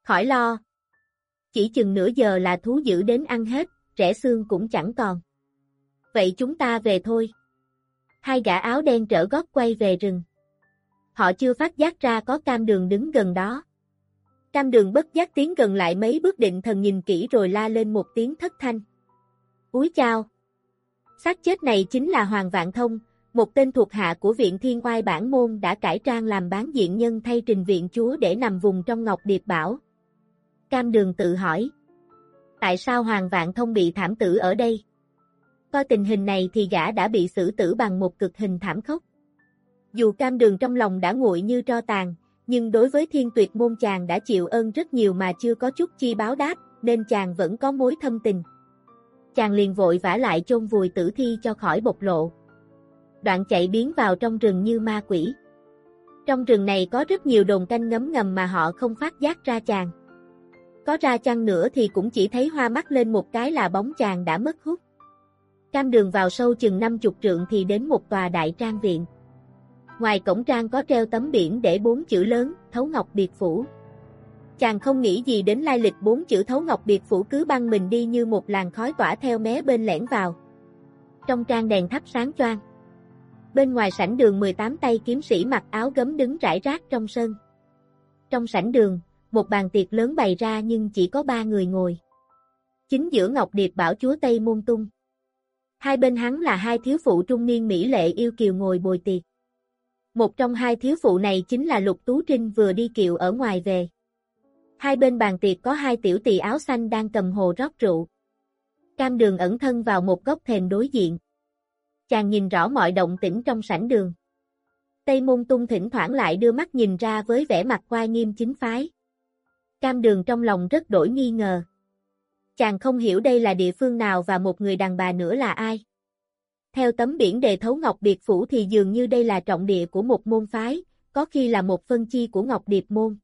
Khỏi lo. Chỉ chừng nửa giờ là thú dữ đến ăn hết, rẻ xương cũng chẳng còn. Vậy chúng ta về thôi. Hai gã áo đen trở gót quay về rừng. Họ chưa phát giác ra có cam đường đứng gần đó. Cam đường bất giác tiến gần lại mấy bước định thần nhìn kỹ rồi la lên một tiếng thất thanh. Úi chao! xác chết này chính là Hoàng Vạn Thông, một tên thuộc hạ của viện thiên oai bản môn đã cải trang làm bán diện nhân thay trình viện chúa để nằm vùng trong Ngọc Điệp Bảo. Cam đường tự hỏi. Tại sao Hoàng Vạn Thông bị thảm tử ở đây? Coi tình hình này thì gã đã bị xử tử bằng một cực hình thảm khốc. Dù cam đường trong lòng đã nguội như tro tàn, nhưng đối với thiên tuyệt môn chàng đã chịu ơn rất nhiều mà chưa có chút chi báo đáp, nên chàng vẫn có mối thâm tình. Chàng liền vội vã lại chôn vùi tử thi cho khỏi bộc lộ. Đoạn chạy biến vào trong rừng như ma quỷ. Trong rừng này có rất nhiều đồn canh ngấm ngầm mà họ không phát giác ra chàng. Có ra chăng nữa thì cũng chỉ thấy hoa mắt lên một cái là bóng chàng đã mất hút. Cam đường vào sâu chừng năm chục trượng thì đến một tòa đại trang viện. Ngoài cổng trang có treo tấm biển để bốn chữ lớn, Thấu Ngọc Biệt Phủ. Chàng không nghĩ gì đến lai lịch bốn chữ Thấu Ngọc Biệt Phủ cứ băng mình đi như một làn khói tỏa theo mé bên lẻn vào. Trong trang đèn thắp sáng choang. Bên ngoài sảnh đường 18 tay kiếm sĩ mặc áo gấm đứng rải rác trong sân. Trong sảnh đường, một bàn tiệc lớn bày ra nhưng chỉ có ba người ngồi. Chính giữa Ngọc Điệp bảo chúa Tây Môn Tung. Hai bên hắn là hai thiếu phụ trung niên mỹ lệ yêu kiều ngồi bồi tiệc. Một trong hai thiếu phụ này chính là Lục Tú Trinh vừa đi kiệu ở ngoài về. Hai bên bàn tiệc có hai tiểu tỳ áo xanh đang cầm hồ rót rượu. Cam đường ẩn thân vào một góc thềm đối diện. Chàng nhìn rõ mọi động tĩnh trong sảnh đường. Tây môn tung thỉnh thoảng lại đưa mắt nhìn ra với vẻ mặt quai nghiêm chính phái. Cam đường trong lòng rất đổi nghi ngờ. Chàng không hiểu đây là địa phương nào và một người đàn bà nữa là ai. Theo tấm biển đề thấu Ngọc Điệp Phủ thì dường như đây là trọng địa của một môn phái, có khi là một phân chi của Ngọc Điệp Môn.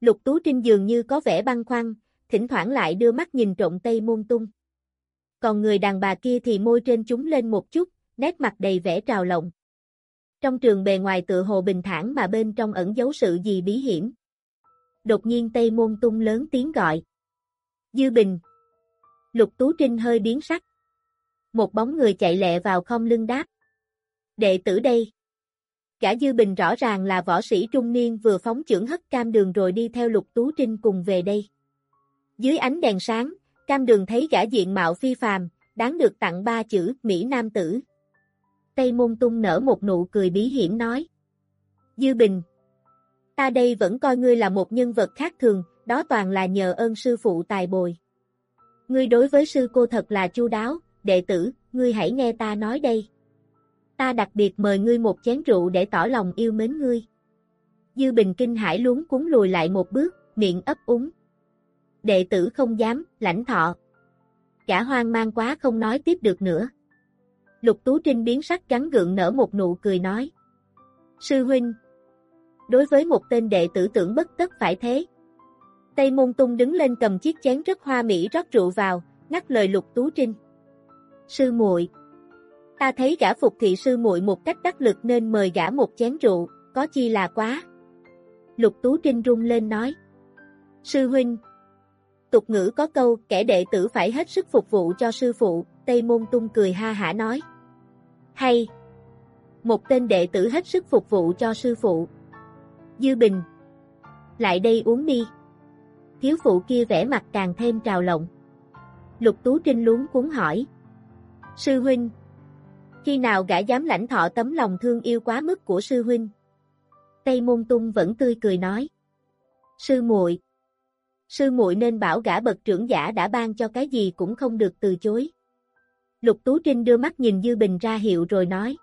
Lục Tú Trinh dường như có vẻ băng khoăn, thỉnh thoảng lại đưa mắt nhìn trộn Tây Môn Tung. Còn người đàn bà kia thì môi trên chúng lên một chút, nét mặt đầy vẻ trào lộng. Trong trường bề ngoài tựa hồ bình thản mà bên trong ẩn giấu sự gì bí hiểm. Đột nhiên Tây Môn Tung lớn tiếng gọi. Dư Bình. Lục Tú Trinh hơi biến sắc. Một bóng người chạy lẹ vào không lưng đáp. Đệ tử đây. Cả Dư Bình rõ ràng là võ sĩ trung niên vừa phóng trưởng hất cam đường rồi đi theo Lục Tú Trinh cùng về đây. Dưới ánh đèn sáng, cam đường thấy gã diện mạo phi phàm, đáng được tặng ba chữ Mỹ Nam Tử. Tây Môn Tung nở một nụ cười bí hiểm nói. Dư Bình. Ta đây vẫn coi ngươi là một nhân vật khác thường, đó toàn là nhờ ơn sư phụ tài bồi. Ngươi đối với sư cô thật là chu đáo, đệ tử, ngươi hãy nghe ta nói đây. Ta đặc biệt mời ngươi một chén rượu để tỏ lòng yêu mến ngươi. Dư Bình kinh hải luống cuốn lùi lại một bước, miệng ấp úng. Đệ tử không dám, lãnh thọ. Cả hoang mang quá không nói tiếp được nữa. Lục Tú Trinh biến sắc gắn gượng nở một nụ cười nói. Sư huynh. Đối với một tên đệ tử tưởng bất tất phải thế. Tây Môn Tung đứng lên cầm chiếc chén rất hoa mỹ rót rượu vào, ngắt lời Lục Tú Trinh. Sư muội, ta thấy gã phục thị sư muội một cách đắc lực nên mời gã một chén rượu, có chi là quá. Lục Tú Trinh rung lên nói. Sư huynh, tục ngữ có câu kẻ đệ tử phải hết sức phục vụ cho sư phụ, Tây Môn Tung cười ha hả nói. Hay, một tên đệ tử hết sức phục vụ cho sư phụ. Dư Bình, lại đây uống đi. Thiếu phụ kia vẽ mặt càng thêm trào lộng. Lục Tú Trinh luống cuốn hỏi. Sư huynh. Khi nào gã dám lãnh thọ tấm lòng thương yêu quá mức của sư huynh? Tây Môn Tung vẫn tươi cười nói. Sư muội, Sư muội nên bảo gã bậc trưởng giả đã ban cho cái gì cũng không được từ chối. Lục Tú Trinh đưa mắt nhìn Dư Bình ra hiệu rồi nói.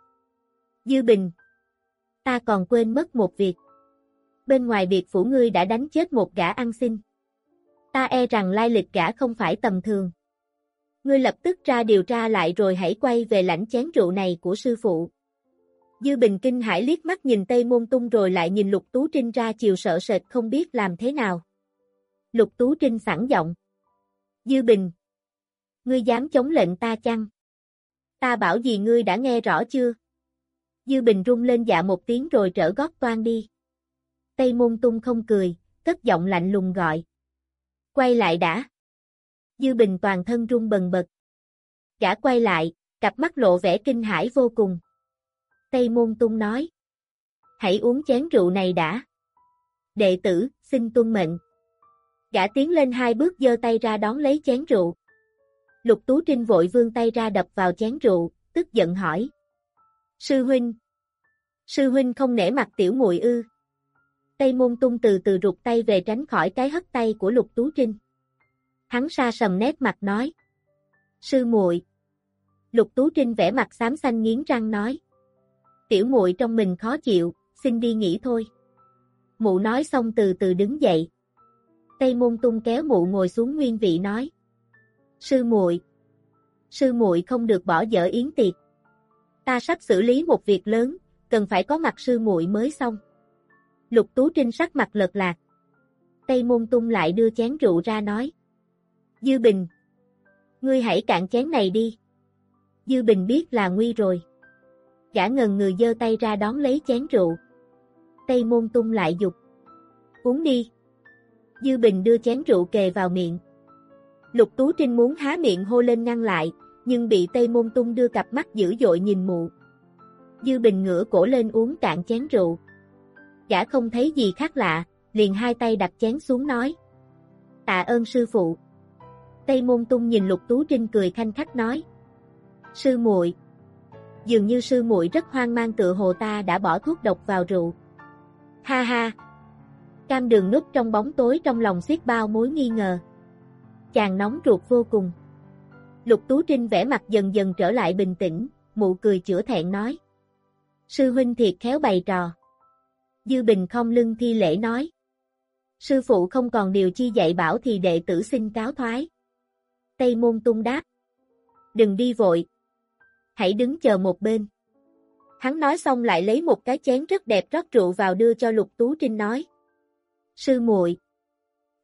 Dư Bình, ta còn quên mất một việc. Bên ngoài biệt phủ ngươi đã đánh chết một gã ăn xin. Ta e rằng lai lịch gã không phải tầm thường. Ngươi lập tức ra điều tra lại rồi hãy quay về lãnh chén rượu này của sư phụ. Dư Bình kinh hải liếc mắt nhìn Tây Môn Tung rồi lại nhìn Lục Tú Trinh ra chiều sợ sệt không biết làm thế nào. Lục Tú Trinh sẵn giọng. Dư Bình. Ngươi dám chống lệnh ta chăng? Ta bảo gì ngươi đã nghe rõ chưa? Dư Bình rung lên dạ một tiếng rồi trở gót toan đi. Tây Môn Tung không cười, cất giọng lạnh lùng gọi. Quay lại đã. Dư Bình toàn thân rung bần bật. Gã quay lại, cặp mắt lộ vẻ kinh hãi vô cùng. Tây Môn Tung nói. Hãy uống chén rượu này đã. Đệ tử, xin tuân mệnh. Gã tiến lên hai bước giơ tay ra đón lấy chén rượu. Lục Tú Trinh vội vươn tay ra đập vào chén rượu, tức giận hỏi. Sư huynh. Sư huynh không nể mặt tiểu muội ư. Tây Môn Tung từ từ rụt tay về tránh khỏi cái hất tay của Lục Tú Trinh. Hắn xa sầm nét mặt nói. Sư muội. Lục Tú Trinh vẽ mặt xám xanh nghiến răng nói. Tiểu muội trong mình khó chịu, xin đi nghỉ thôi. Mụ nói xong từ từ đứng dậy. Tây Môn Tung kéo mụ ngồi xuống nguyên vị nói. Sư muội, sư muội không được bỏ dở yến tiệc. Ta sắp xử lý một việc lớn, cần phải có mặt sư muội mới xong. Lục Tú Trinh sắc mặt lật lạc. Tây Môn Tung lại đưa chén rượu ra nói. Dư Bình, ngươi hãy cạn chén này đi. Dư Bình biết là nguy rồi. Gã ngần người dơ tay ra đón lấy chén rượu. Tây Môn Tung lại dục. Uống đi. Dư Bình đưa chén rượu kề vào miệng. Lục Tú Trinh muốn há miệng hô lên ngăn lại, nhưng bị Tây Môn Tung đưa cặp mắt dữ dội nhìn mụ. Dư Bình ngửa cổ lên uống cạn chén rượu. Gã không thấy gì khác lạ, liền hai tay đặt chén xuống nói. Tạ ơn sư phụ. Tây Môn Tung nhìn Lục Tú Trinh cười khanh khách nói. Sư muội, Dường như sư muội rất hoang mang tựa hồ ta đã bỏ thuốc độc vào rượu. Ha ha! Cam đường núp trong bóng tối trong lòng xiết bao mối nghi ngờ. Chàng nóng ruột vô cùng. Lục Tú Trinh vẽ mặt dần dần trở lại bình tĩnh, mụ cười chữa thẹn nói. Sư huynh thiệt khéo bày trò. Dư Bình không lưng thi lễ nói. Sư phụ không còn điều chi dạy bảo thì đệ tử xin cáo thoái. Tây môn tung đáp. Đừng đi vội. Hãy đứng chờ một bên. Hắn nói xong lại lấy một cái chén rất đẹp rót rượu vào đưa cho Lục Tú Trinh nói. Sư muội,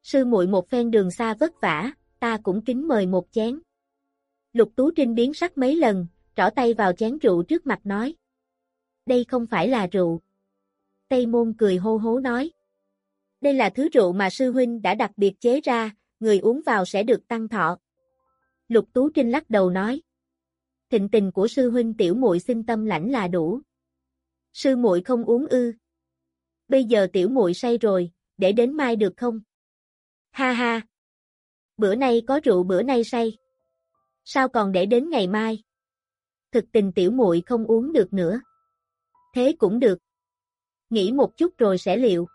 Sư muội một phen đường xa vất vả, ta cũng kính mời một chén. Lục Tú Trinh biến sắc mấy lần, trỏ tay vào chén rượu trước mặt nói. Đây không phải là rượu. Tây Môn cười hô hố nói. Đây là thứ rượu mà sư huynh đã đặc biệt chế ra, người uống vào sẽ được tăng thọ. Lục Tú Trinh lắc đầu nói. Thịnh tình của sư huynh tiểu muội xin tâm lãnh là đủ. Sư muội không uống ư. Bây giờ tiểu muội say rồi, để đến mai được không? Ha ha. Bữa nay có rượu bữa nay say. Sao còn để đến ngày mai? Thực tình tiểu muội không uống được nữa. Thế cũng được. Nghĩ một chút rồi sẽ liệu.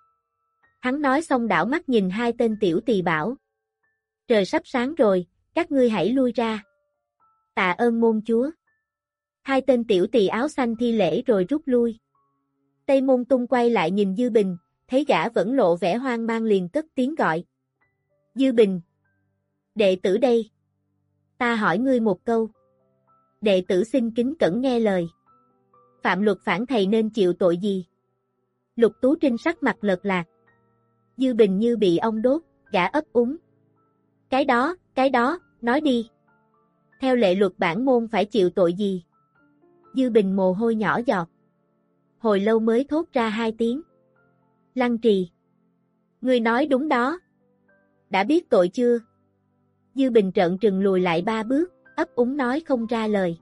Hắn nói xong đảo mắt nhìn hai tên tiểu tỳ bảo. Trời sắp sáng rồi, các ngươi hãy lui ra. Tạ ơn môn chúa. Hai tên tiểu tỳ áo xanh thi lễ rồi rút lui. Tây môn tung quay lại nhìn Dư Bình, thấy gã vẫn lộ vẻ hoang mang liền cất tiếng gọi. Dư Bình. Đệ tử đây. Ta hỏi ngươi một câu. Đệ tử xin kính cẩn nghe lời. Phạm luật phản thầy nên chịu tội gì? Lục Tú Trinh sắc mặt lợt lạc. Dư Bình như bị ông đốt, gã ấp úng. Cái đó, cái đó, nói đi. Theo lệ luật bản môn phải chịu tội gì? Dư Bình mồ hôi nhỏ giọt. Hồi lâu mới thốt ra hai tiếng. Lăng trì. Ngươi nói đúng đó. Đã biết tội chưa? Dư Bình trợn trừng lùi lại ba bước, ấp úng nói không ra lời.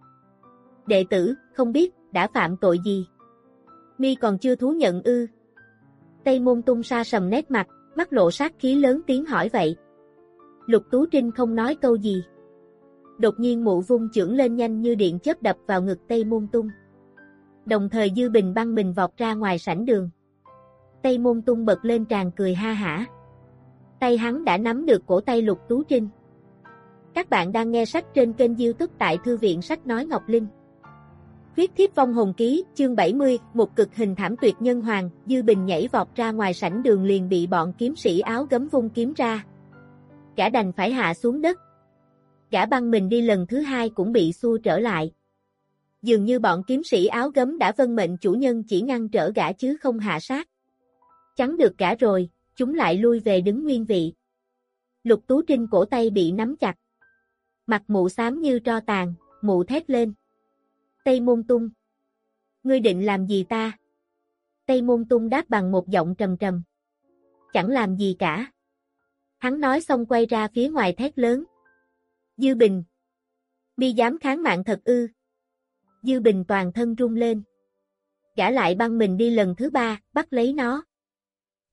Đệ tử, không biết, đã phạm tội gì? Mi còn chưa thú nhận ư? Tây môn tung sa sầm nét mặt, mắt lộ sát khí lớn tiếng hỏi vậy. Lục Tú Trinh không nói câu gì. Đột nhiên mụ vung trưởng lên nhanh như điện chớp đập vào ngực Tây môn tung. Đồng thời Dư Bình băng mình vọt ra ngoài sảnh đường. Tây môn tung bật lên tràn cười ha hả. Tay hắn đã nắm được cổ tay Lục Tú Trinh. Các bạn đang nghe sách trên kênh youtube tại Thư viện Sách Nói Ngọc Linh. Huyết thiếp vong hồn ký, chương 70, một cực hình thảm tuyệt nhân hoàng, Dư Bình nhảy vọt ra ngoài sảnh đường liền bị bọn kiếm sĩ áo gấm vung kiếm ra. Gã đành phải hạ xuống đất. Gã băng mình đi lần thứ hai cũng bị xua trở lại. Dường như bọn kiếm sĩ áo gấm đã vân mệnh chủ nhân chỉ ngăn trở gã chứ không hạ sát. Chắn được cả rồi, chúng lại lui về đứng nguyên vị. Lục Tú Trinh cổ tay bị nắm chặt. Mặt mụ xám như tro tàn, mụ thét lên. Tây môn tung. Ngươi định làm gì ta? Tây môn tung đáp bằng một giọng trầm trầm. Chẳng làm gì cả. Hắn nói xong quay ra phía ngoài thét lớn. Dư Bình. Mi dám kháng mạng thật ư. Dư Bình toàn thân rung lên. Gã lại băng mình đi lần thứ ba, bắt lấy nó.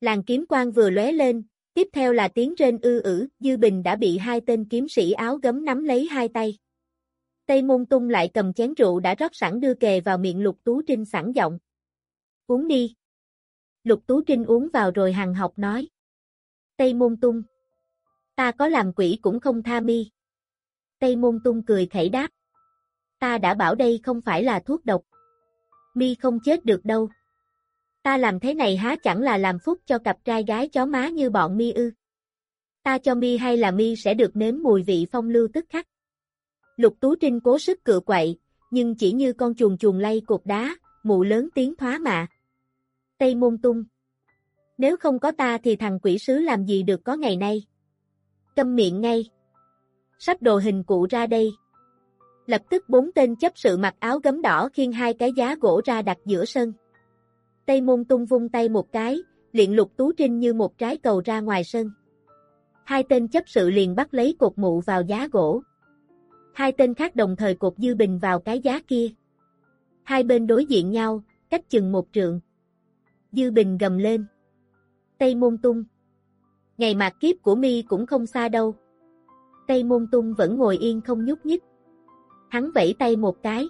Làng kiếm quang vừa lóe lên, tiếp theo là tiếng rên ư ử, Dư Bình đã bị hai tên kiếm sĩ áo gấm nắm lấy hai tay. Tây Môn Tung lại cầm chén rượu đã rót sẵn đưa kề vào miệng Lục Tú Trinh sẵn giọng. Uống đi. Lục Tú Trinh uống vào rồi hằng học nói. Tây Môn Tung. Ta có làm quỷ cũng không tha mi. Tây Môn Tung cười khẩy đáp. Ta đã bảo đây không phải là thuốc độc. Mi không chết được đâu. Ta làm thế này há chẳng là làm phúc cho cặp trai gái chó má như bọn mi ư. Ta cho mi hay là mi sẽ được nếm mùi vị phong lưu tức khắc. Lục Tú Trinh cố sức cự quậy, nhưng chỉ như con chuồn chuồn lay cột đá, mụ lớn tiếng thoá mạ. Tây môn tung. Nếu không có ta thì thằng quỷ sứ làm gì được có ngày nay. Câm miệng ngay. Sắp đồ hình cụ ra đây. Lập tức bốn tên chấp sự mặc áo gấm đỏ khiêng hai cái giá gỗ ra đặt giữa sân. Tây môn tung vung tay một cái, luyện lục tú trinh như một trái cầu ra ngoài sân. Hai tên chấp sự liền bắt lấy cột mụ vào giá gỗ. Hai tên khác đồng thời cột dư bình vào cái giá kia. Hai bên đối diện nhau, cách chừng một trượng. Dư bình gầm lên. Tây môn tung. Ngày mạc kiếp của mi cũng không xa đâu. Tây môn tung vẫn ngồi yên không nhúc nhích. Hắn vẫy tay một cái.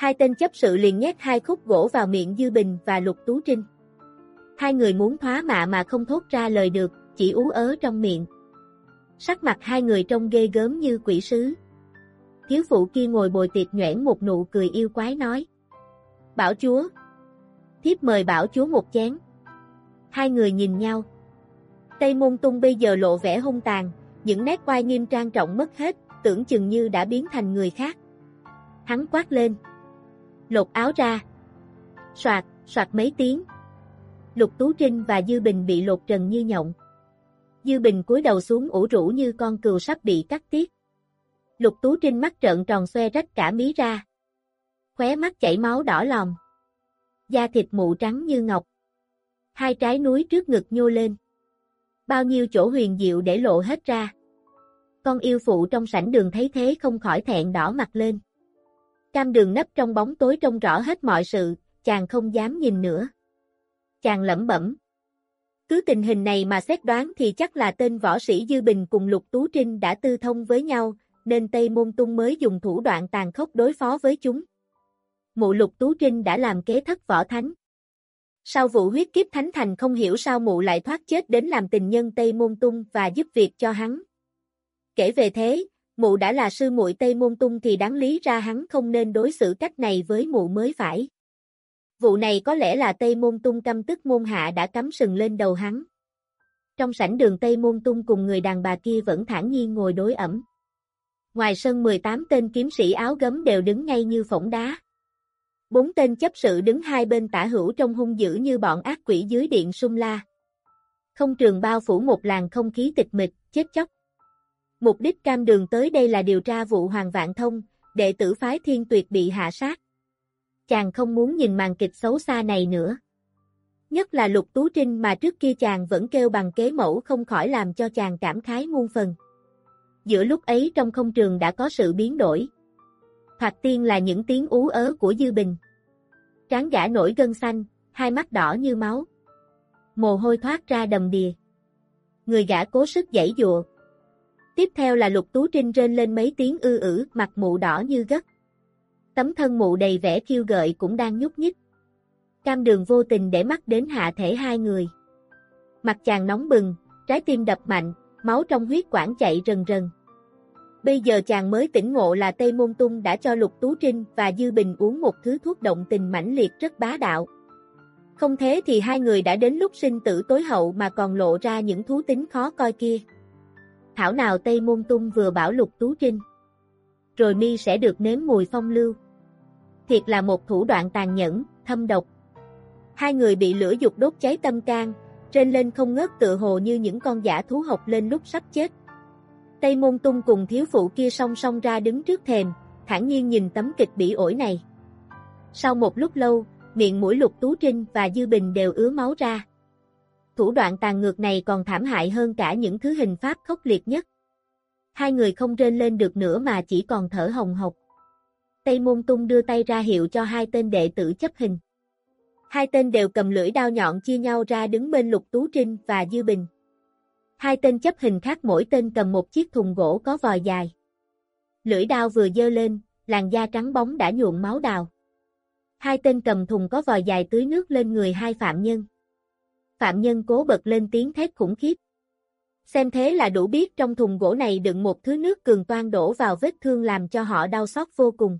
Hai tên chấp sự liền nhét hai khúc gỗ vào miệng Dư Bình và Lục Tú Trinh. Hai người muốn thoá mạ mà không thốt ra lời được, chỉ ú ớ trong miệng. Sắc mặt hai người trông ghê gớm như quỷ sứ. Thiếu phụ kia ngồi bồi tiệc nhoẻn một nụ cười yêu quái nói. Bảo chúa. Thiếp mời bảo chúa một chén. Hai người nhìn nhau. Tây môn tung bây giờ lộ vẻ hung tàn, những nét quai nghiêm trang trọng mất hết, tưởng chừng như đã biến thành người khác. Hắn quát lên. Lột áo ra. Soạt, soạt mấy tiếng. Lục Tú Trinh và Dư Bình bị lột trần như nhộng. Dư Bình cúi đầu xuống ủ rũ như con cừu sắp bị cắt tiết. Lục Tú Trinh mắt trợn tròn xoe rách cả mí ra. Khóe mắt chảy máu đỏ lòng, Da thịt mụ trắng như ngọc. Hai trái núi trước ngực nhô lên. Bao nhiêu chỗ huyền diệu để lộ hết ra. Con yêu phụ trong sảnh đường thấy thế không khỏi thẹn đỏ mặt lên. Cam đường nấp trong bóng tối trông rõ hết mọi sự, chàng không dám nhìn nữa. Chàng lẩm bẩm. Cứ tình hình này mà xét đoán thì chắc là tên võ sĩ Dư Bình cùng Lục Tú Trinh đã tư thông với nhau, nên Tây Môn Tung mới dùng thủ đoạn tàn khốc đối phó với chúng. Mụ Lục Tú Trinh đã làm kế thất võ thánh. Sau vụ huyết kiếp thánh thành không hiểu sao mụ lại thoát chết đến làm tình nhân Tây Môn Tung và giúp việc cho hắn. Kể về thế, mụ đã là sư muội Tây Môn Tung thì đáng lý ra hắn không nên đối xử cách này với mụ mới phải. Vụ này có lẽ là Tây Môn Tung căm tức môn hạ đã cắm sừng lên đầu hắn. Trong sảnh đường Tây Môn Tung cùng người đàn bà kia vẫn thản nhiên ngồi đối ẩm. Ngoài sân 18 tên kiếm sĩ áo gấm đều đứng ngay như phỏng đá. Bốn tên chấp sự đứng hai bên tả hữu trong hung dữ như bọn ác quỷ dưới điện sung la. Không trường bao phủ một làng không khí tịch mịch, chết chóc. Mục đích cam đường tới đây là điều tra vụ Hoàng Vạn Thông, đệ tử phái thiên tuyệt bị hạ sát. Chàng không muốn nhìn màn kịch xấu xa này nữa. Nhất là Lục Tú Trinh mà trước kia chàng vẫn kêu bằng kế mẫu không khỏi làm cho chàng cảm khái muôn phần. Giữa lúc ấy trong không trường đã có sự biến đổi. Thoạt tiên là những tiếng ú ớ của Dư Bình. Trán gã nổi gân xanh, hai mắt đỏ như máu. Mồ hôi thoát ra đầm đìa. Người gã cố sức giãy dụa, Tiếp theo là lục tú trinh rên lên mấy tiếng ư ử, mặt mụ đỏ như gất. Tấm thân mụ đầy vẻ kiêu gợi cũng đang nhúc nhích. Cam đường vô tình để mắt đến hạ thể hai người. Mặt chàng nóng bừng, trái tim đập mạnh, máu trong huyết quản chạy rần rần. Bây giờ chàng mới tỉnh ngộ là Tây Môn Tung đã cho Lục Tú Trinh và Dư Bình uống một thứ thuốc động tình mãnh liệt rất bá đạo. Không thế thì hai người đã đến lúc sinh tử tối hậu mà còn lộ ra những thú tính khó coi kia thảo nào Tây Môn Tung vừa bảo Lục Tú Trinh. Rồi mi sẽ được nếm mùi phong lưu. Thiệt là một thủ đoạn tàn nhẫn, thâm độc. Hai người bị lửa dục đốt cháy tâm can, trên lên không ngớt tựa hồ như những con giả thú học lên lúc sắp chết. Tây Môn Tung cùng thiếu phụ kia song song ra đứng trước thềm, thản nhiên nhìn tấm kịch bị ổi này. Sau một lúc lâu, miệng mũi lục tú trinh và dư bình đều ứa máu ra. Thủ đoạn tàn ngược này còn thảm hại hơn cả những thứ hình pháp khốc liệt nhất. Hai người không rên lên được nữa mà chỉ còn thở hồng hộc. Tây Môn Tung đưa tay ra hiệu cho hai tên đệ tử chấp hình. Hai tên đều cầm lưỡi đao nhọn chia nhau ra đứng bên Lục Tú Trinh và Dư Bình. Hai tên chấp hình khác mỗi tên cầm một chiếc thùng gỗ có vòi dài. Lưỡi đao vừa dơ lên, làn da trắng bóng đã nhuộm máu đào. Hai tên cầm thùng có vòi dài tưới nước lên người hai phạm nhân. Phạm nhân cố bật lên tiếng thét khủng khiếp. Xem thế là đủ biết trong thùng gỗ này đựng một thứ nước cường toan đổ vào vết thương làm cho họ đau xót vô cùng.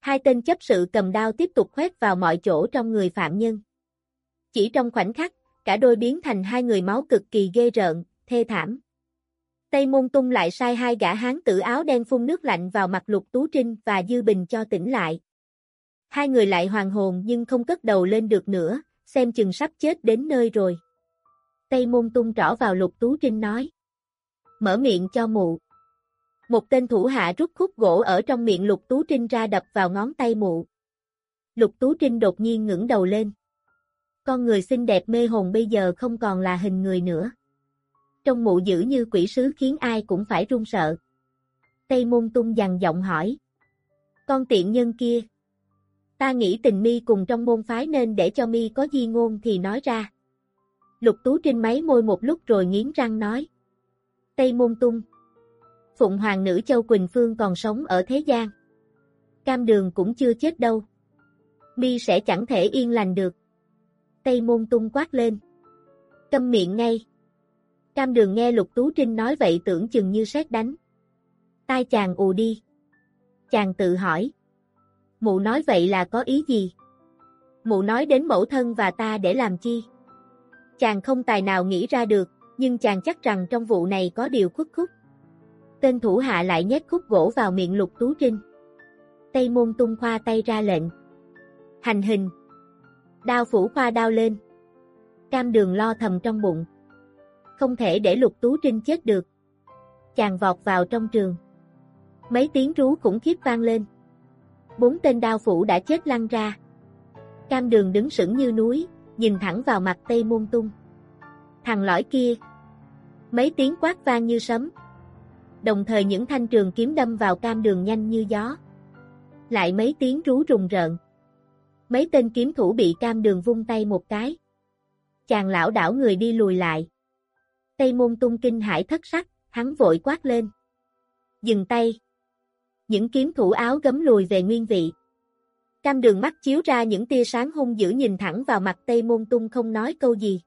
Hai tên chấp sự cầm đao tiếp tục khoét vào mọi chỗ trong người phạm nhân. Chỉ trong khoảnh khắc, cả đôi biến thành hai người máu cực kỳ ghê rợn, thê thảm. Tây Môn Tung lại sai hai gã hán tử áo đen phun nước lạnh vào mặt Lục Tú Trinh và Dư Bình cho tỉnh lại. Hai người lại hoàng hồn nhưng không cất đầu lên được nữa, xem chừng sắp chết đến nơi rồi. Tây Môn Tung trỏ vào Lục Tú Trinh nói. Mở miệng cho mụ. Một tên thủ hạ rút khúc gỗ ở trong miệng Lục Tú Trinh ra đập vào ngón tay mụ. Lục Tú Trinh đột nhiên ngẩng đầu lên. Con người xinh đẹp mê hồn bây giờ không còn là hình người nữa. Trong mụ dữ như quỷ sứ khiến ai cũng phải run sợ. Tây Môn Tung dằn giọng hỏi. Con tiện nhân kia. Ta nghĩ tình mi cùng trong môn phái nên để cho mi có di ngôn thì nói ra. Lục Tú Trinh máy môi một lúc rồi nghiến răng nói. Tây Môn Tung. Phụng Hoàng nữ Châu Quỳnh Phương còn sống ở thế gian. Cam đường cũng chưa chết đâu. Mi sẽ chẳng thể yên lành được. Tây Môn Tung quát lên. Câm miệng ngay. Cam đường nghe Lục Tú Trinh nói vậy tưởng chừng như xét đánh. Tai chàng ù đi. Chàng tự hỏi. Mụ nói vậy là có ý gì? Mụ nói đến mẫu thân và ta để làm chi? Chàng không tài nào nghĩ ra được, nhưng chàng chắc rằng trong vụ này có điều khuất khúc. Tên thủ hạ lại nhét khúc gỗ vào miệng lục tú trinh. Tây môn tung khoa tay ra lệnh. Hành hình. Đao phủ khoa đao lên. Cam đường lo thầm trong bụng. Không thể để lục tú trinh chết được. Chàng vọt vào trong trường. Mấy tiếng rú khủng khiếp vang lên. Bốn tên đao phủ đã chết lăn ra. Cam đường đứng sững như núi, nhìn thẳng vào mặt Tây Môn Tung. Thằng lõi kia. Mấy tiếng quát vang như sấm. Đồng thời những thanh trường kiếm đâm vào cam đường nhanh như gió. Lại mấy tiếng rú rùng rợn. Mấy tên kiếm thủ bị cam đường vung tay một cái. Chàng lão đảo người đi lùi lại. Tây môn tung kinh hải thất sắc, hắn vội quát lên. Dừng tay. Những kiếm thủ áo gấm lùi về nguyên vị. Cam đường mắt chiếu ra những tia sáng hung dữ nhìn thẳng vào mặt Tây Môn Tung không nói câu gì.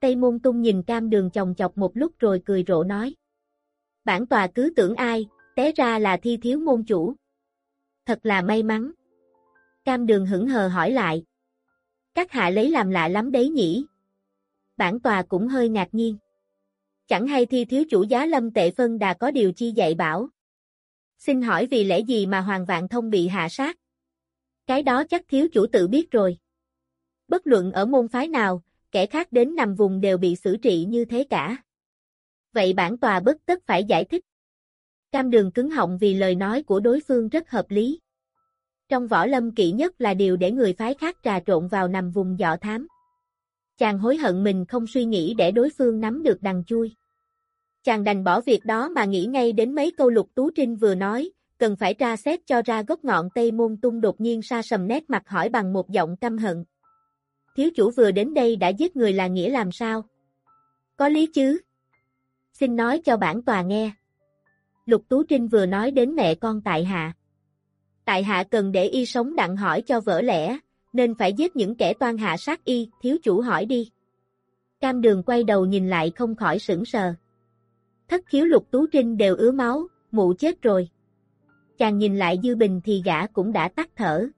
Tây Môn Tung nhìn cam đường chồng chọc một lúc rồi cười rộ nói. Bản tòa cứ tưởng ai, té ra là thi thiếu môn chủ. Thật là may mắn. Cam đường hững hờ hỏi lại. Các hạ lấy làm lạ lắm đấy nhỉ. Bản tòa cũng hơi ngạc nhiên. Chẳng hay thi thiếu chủ giá lâm tệ phân đà có điều chi dạy bảo. Xin hỏi vì lẽ gì mà Hoàng Vạn Thông bị hạ sát? Cái đó chắc thiếu chủ tự biết rồi. Bất luận ở môn phái nào, kẻ khác đến nằm vùng đều bị xử trị như thế cả. Vậy bản tòa bất tất phải giải thích. Cam đường cứng họng vì lời nói của đối phương rất hợp lý. Trong võ lâm kỵ nhất là điều để người phái khác trà trộn vào nằm vùng dọ thám. Chàng hối hận mình không suy nghĩ để đối phương nắm được đằng chui. Chàng đành bỏ việc đó mà nghĩ ngay đến mấy câu lục tú trinh vừa nói, cần phải tra xét cho ra gốc ngọn Tây Môn Tung đột nhiên sa sầm nét mặt hỏi bằng một giọng căm hận. Thiếu chủ vừa đến đây đã giết người là nghĩa làm sao? Có lý chứ? Xin nói cho bản tòa nghe. Lục Tú Trinh vừa nói đến mẹ con tại hạ. Tại hạ cần để y sống đặng hỏi cho vỡ lẽ, nên phải giết những kẻ toan hạ sát y, thiếu chủ hỏi đi. Cam đường quay đầu nhìn lại không khỏi sững sờ. Thất khiếu lục tú trinh đều ứa máu, mụ chết rồi. Chàng nhìn lại Dư Bình thì gã cũng đã tắt thở.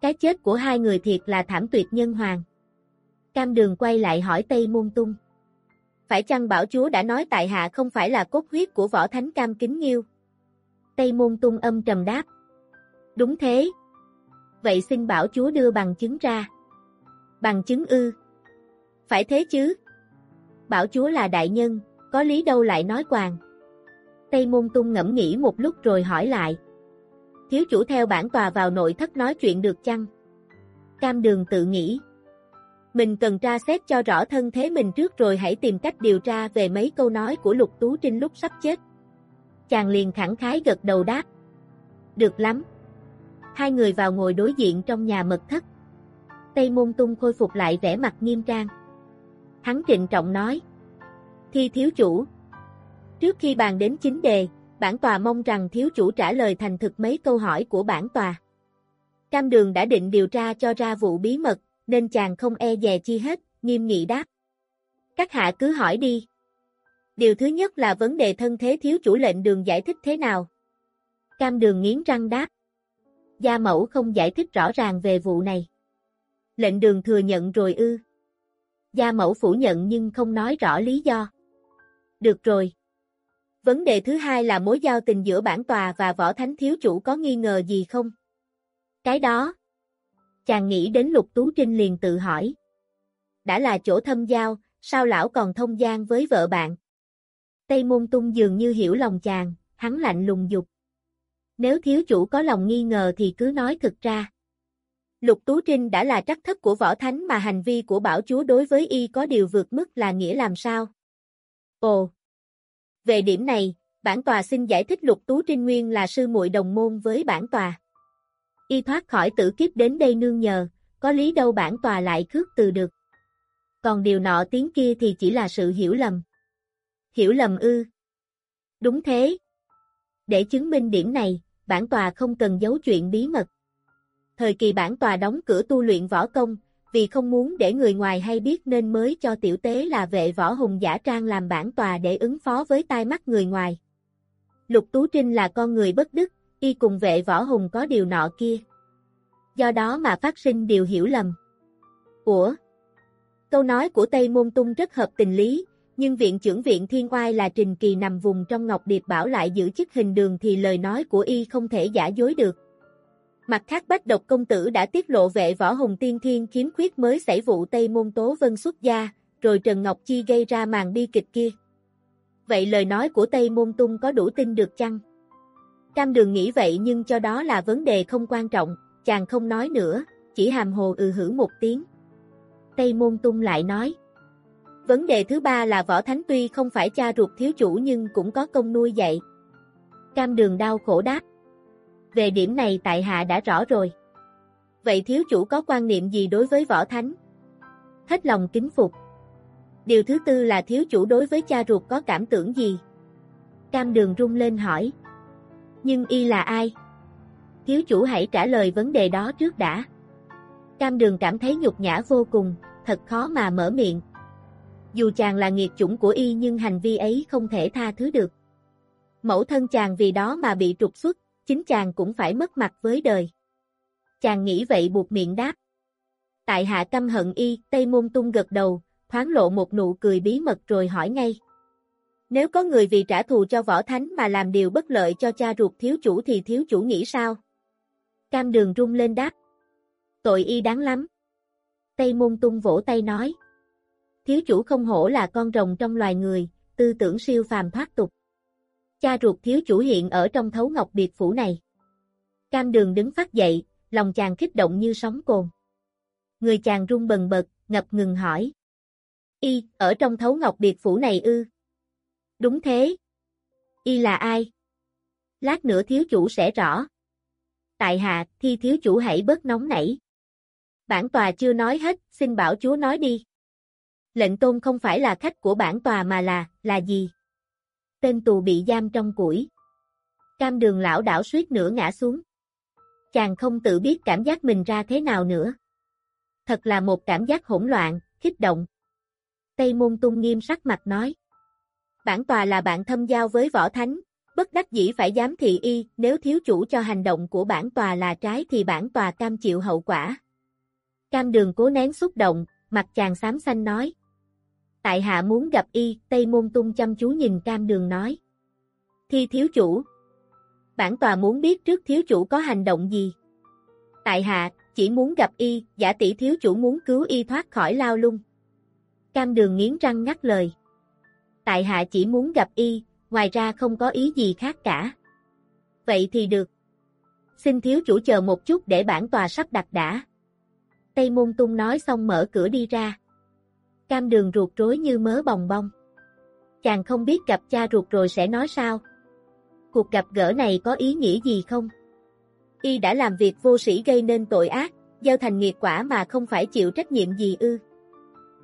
Cái chết của hai người thiệt là thảm tuyệt nhân hoàng. Cam đường quay lại hỏi Tây Môn Tung. Phải chăng bảo chúa đã nói tại hạ không phải là cốt huyết của võ thánh cam kính nghiêu? Tây Môn Tung âm trầm đáp. Đúng thế. Vậy xin bảo chúa đưa bằng chứng ra. Bằng chứng ư. Phải thế chứ. Bảo chúa là đại nhân, có lý đâu lại nói quàng. Tây Môn Tung ngẫm nghĩ một lúc rồi hỏi lại. Thiếu chủ theo bản tòa vào nội thất nói chuyện được chăng? Cam đường tự nghĩ. Mình cần tra xét cho rõ thân thế mình trước rồi hãy tìm cách điều tra về mấy câu nói của Lục Tú Trinh lúc sắp chết. Chàng liền khẳng khái gật đầu đáp. Được lắm. Hai người vào ngồi đối diện trong nhà mật thất. Tây Môn Tung khôi phục lại vẻ mặt nghiêm trang. Hắn trịnh trọng nói khi thiếu chủ. Trước khi bàn đến chính đề, bản tòa mong rằng thiếu chủ trả lời thành thực mấy câu hỏi của bản tòa. Cam đường đã định điều tra cho ra vụ bí mật, nên chàng không e dè chi hết, nghiêm nghị đáp. Các hạ cứ hỏi đi. Điều thứ nhất là vấn đề thân thế thiếu chủ lệnh đường giải thích thế nào. Cam đường nghiến răng đáp. Gia mẫu không giải thích rõ ràng về vụ này. Lệnh đường thừa nhận rồi ư. Gia mẫu phủ nhận nhưng không nói rõ lý do. Được rồi. Vấn đề thứ hai là mối giao tình giữa bản tòa và võ thánh thiếu chủ có nghi ngờ gì không? Cái đó. Chàng nghĩ đến lục tú trinh liền tự hỏi. Đã là chỗ thâm giao, sao lão còn thông gian với vợ bạn? Tây môn tung dường như hiểu lòng chàng, hắn lạnh lùng dục. Nếu thiếu chủ có lòng nghi ngờ thì cứ nói thực ra. Lục Tú Trinh đã là trắc thất của võ thánh mà hành vi của bảo chúa đối với y có điều vượt mức là nghĩa làm sao? Ồ! Về điểm này, bản tòa xin giải thích Lục Tú Trinh Nguyên là sư muội đồng môn với bản tòa. Y thoát khỏi tử kiếp đến đây nương nhờ, có lý đâu bản tòa lại khước từ được. Còn điều nọ tiếng kia thì chỉ là sự hiểu lầm. Hiểu lầm ư? Đúng thế. Để chứng minh điểm này, bản tòa không cần giấu chuyện bí mật. Thời kỳ bản tòa đóng cửa tu luyện võ công, vì không muốn để người ngoài hay biết nên mới cho tiểu tế là vệ võ hùng giả trang làm bản tòa để ứng phó với tai mắt người ngoài. Lục Tú Trinh là con người bất đức, y cùng vệ võ hùng có điều nọ kia. Do đó mà phát sinh điều hiểu lầm. Ủa? Câu nói của Tây Môn Tung rất hợp tình lý, nhưng viện trưởng viện Thiên Oai là Trình Kỳ nằm vùng trong Ngọc Điệp Bảo lại giữ chức hình đường thì lời nói của y không thể giả dối được. Mặt khác Bách Độc Công Tử đã tiết lộ vệ võ hùng tiên thiên khiếm khuyết mới xảy vụ Tây Môn Tố Vân xuất gia, rồi Trần Ngọc Chi gây ra màn bi kịch kia. Vậy lời nói của Tây Môn Tung có đủ tin được chăng? Cam đường nghĩ vậy nhưng cho đó là vấn đề không quan trọng, chàng không nói nữa, chỉ hàm hồ ừ hử một tiếng. Tây Môn Tung lại nói. Vấn đề thứ ba là võ thánh tuy không phải cha ruột thiếu chủ nhưng cũng có công nuôi dạy. Cam đường đau khổ đáp. Về điểm này tại hạ đã rõ rồi. Vậy thiếu chủ có quan niệm gì đối với võ thánh? Hết lòng kính phục. Điều thứ tư là thiếu chủ đối với cha ruột có cảm tưởng gì? Cam đường rung lên hỏi. Nhưng y là ai? Thiếu chủ hãy trả lời vấn đề đó trước đã. Cam đường cảm thấy nhục nhã vô cùng, thật khó mà mở miệng. Dù chàng là nghiệt chủng của y nhưng hành vi ấy không thể tha thứ được. Mẫu thân chàng vì đó mà bị trục xuất, chính chàng cũng phải mất mặt với đời. Chàng nghĩ vậy buộc miệng đáp. Tại hạ căm hận y, Tây Môn Tung gật đầu, thoáng lộ một nụ cười bí mật rồi hỏi ngay. Nếu có người vì trả thù cho võ thánh mà làm điều bất lợi cho cha ruột thiếu chủ thì thiếu chủ nghĩ sao? Cam đường rung lên đáp. Tội y đáng lắm. Tây Môn Tung vỗ tay nói. Thiếu chủ không hổ là con rồng trong loài người, tư tưởng siêu phàm thoát tục. Cha ruột thiếu chủ hiện ở trong thấu ngọc biệt phủ này. Cam đường đứng phát dậy, lòng chàng kích động như sóng cồn. Người chàng run bần bật, ngập ngừng hỏi. Y, ở trong thấu ngọc biệt phủ này ư? Đúng thế. Y là ai? Lát nữa thiếu chủ sẽ rõ. Tại hạ, thi thiếu chủ hãy bớt nóng nảy. Bản tòa chưa nói hết, xin bảo chúa nói đi. Lệnh tôn không phải là khách của bản tòa mà là, là gì? Tên tù bị giam trong củi. Cam đường lão đảo suýt nữa ngã xuống. Chàng không tự biết cảm giác mình ra thế nào nữa. Thật là một cảm giác hỗn loạn, kích động. Tây môn tung nghiêm sắc mặt nói. Bản tòa là bạn thâm giao với võ thánh, bất đắc dĩ phải giám thị y, nếu thiếu chủ cho hành động của bản tòa là trái thì bản tòa cam chịu hậu quả. Cam đường cố nén xúc động, mặt chàng xám xanh nói. Tại hạ muốn gặp y, Tây Môn Tung chăm chú nhìn cam đường nói. Thi thiếu chủ. Bản tòa muốn biết trước thiếu chủ có hành động gì. Tại hạ, chỉ muốn gặp y, giả tỷ thiếu chủ muốn cứu y thoát khỏi lao lung. Cam đường nghiến răng ngắt lời. Tại hạ chỉ muốn gặp y, ngoài ra không có ý gì khác cả. Vậy thì được. Xin thiếu chủ chờ một chút để bản tòa sắp đặt đã. Tây Môn Tung nói xong mở cửa đi ra. Cam đường ruột rối như mớ bồng bông. Chàng không biết gặp cha ruột rồi sẽ nói sao. Cuộc gặp gỡ này có ý nghĩa gì không? Y đã làm việc vô sĩ gây nên tội ác, gieo thành nghiệt quả mà không phải chịu trách nhiệm gì ư.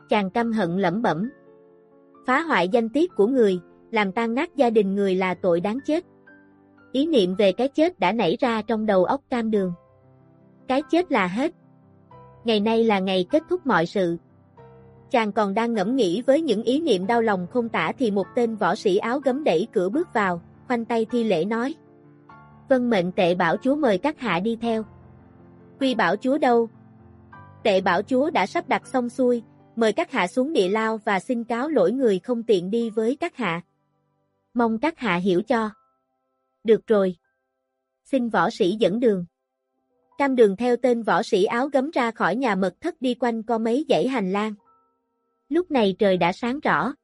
Chàng căm hận lẩm bẩm. Phá hoại danh tiết của người, làm tan nát gia đình người là tội đáng chết. Ý niệm về cái chết đã nảy ra trong đầu óc cam đường. Cái chết là hết. Ngày nay là ngày kết thúc mọi sự. Chàng còn đang ngẫm nghĩ với những ý niệm đau lòng không tả thì một tên võ sĩ áo gấm đẩy cửa bước vào, khoanh tay thi lễ nói. Vân mệnh tệ bảo chúa mời các hạ đi theo. Quy bảo chúa đâu? Tệ bảo chúa đã sắp đặt xong xuôi, mời các hạ xuống địa lao và xin cáo lỗi người không tiện đi với các hạ. Mong các hạ hiểu cho. Được rồi. Xin võ sĩ dẫn đường. Cam đường theo tên võ sĩ áo gấm ra khỏi nhà mật thất đi quanh có mấy dãy hành lang. Lúc này trời đã sáng rõ.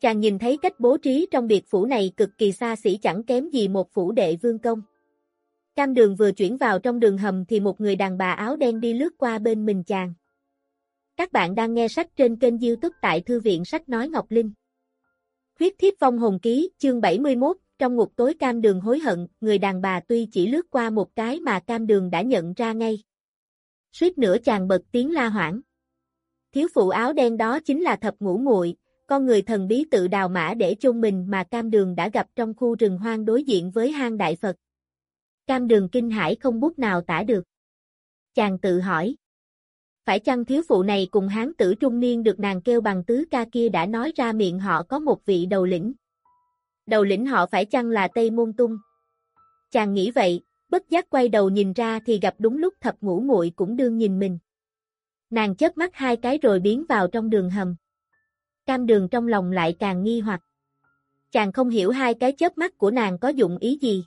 Chàng nhìn thấy cách bố trí trong biệt phủ này cực kỳ xa xỉ chẳng kém gì một phủ đệ vương công. Cam đường vừa chuyển vào trong đường hầm thì một người đàn bà áo đen đi lướt qua bên mình chàng. Các bạn đang nghe sách trên kênh youtube tại Thư viện Sách Nói Ngọc Linh. Huyết thiếp vong hồn ký, chương 71, trong ngục tối cam đường hối hận, người đàn bà tuy chỉ lướt qua một cái mà cam đường đã nhận ra ngay. Suýt nữa chàng bật tiếng la hoảng. Thiếu phụ áo đen đó chính là thập ngũ muội con người thần bí tự đào mã để chôn mình mà cam đường đã gặp trong khu rừng hoang đối diện với hang đại Phật. Cam đường kinh hải không bút nào tả được. Chàng tự hỏi. Phải chăng thiếu phụ này cùng hán tử trung niên được nàng kêu bằng tứ ca kia đã nói ra miệng họ có một vị đầu lĩnh. Đầu lĩnh họ phải chăng là Tây Môn Tung? Chàng nghĩ vậy, bất giác quay đầu nhìn ra thì gặp đúng lúc thập ngũ muội cũng đương nhìn mình. Nàng chớp mắt hai cái rồi biến vào trong đường hầm. Cam đường trong lòng lại càng nghi hoặc. Chàng không hiểu hai cái chớp mắt của nàng có dụng ý gì.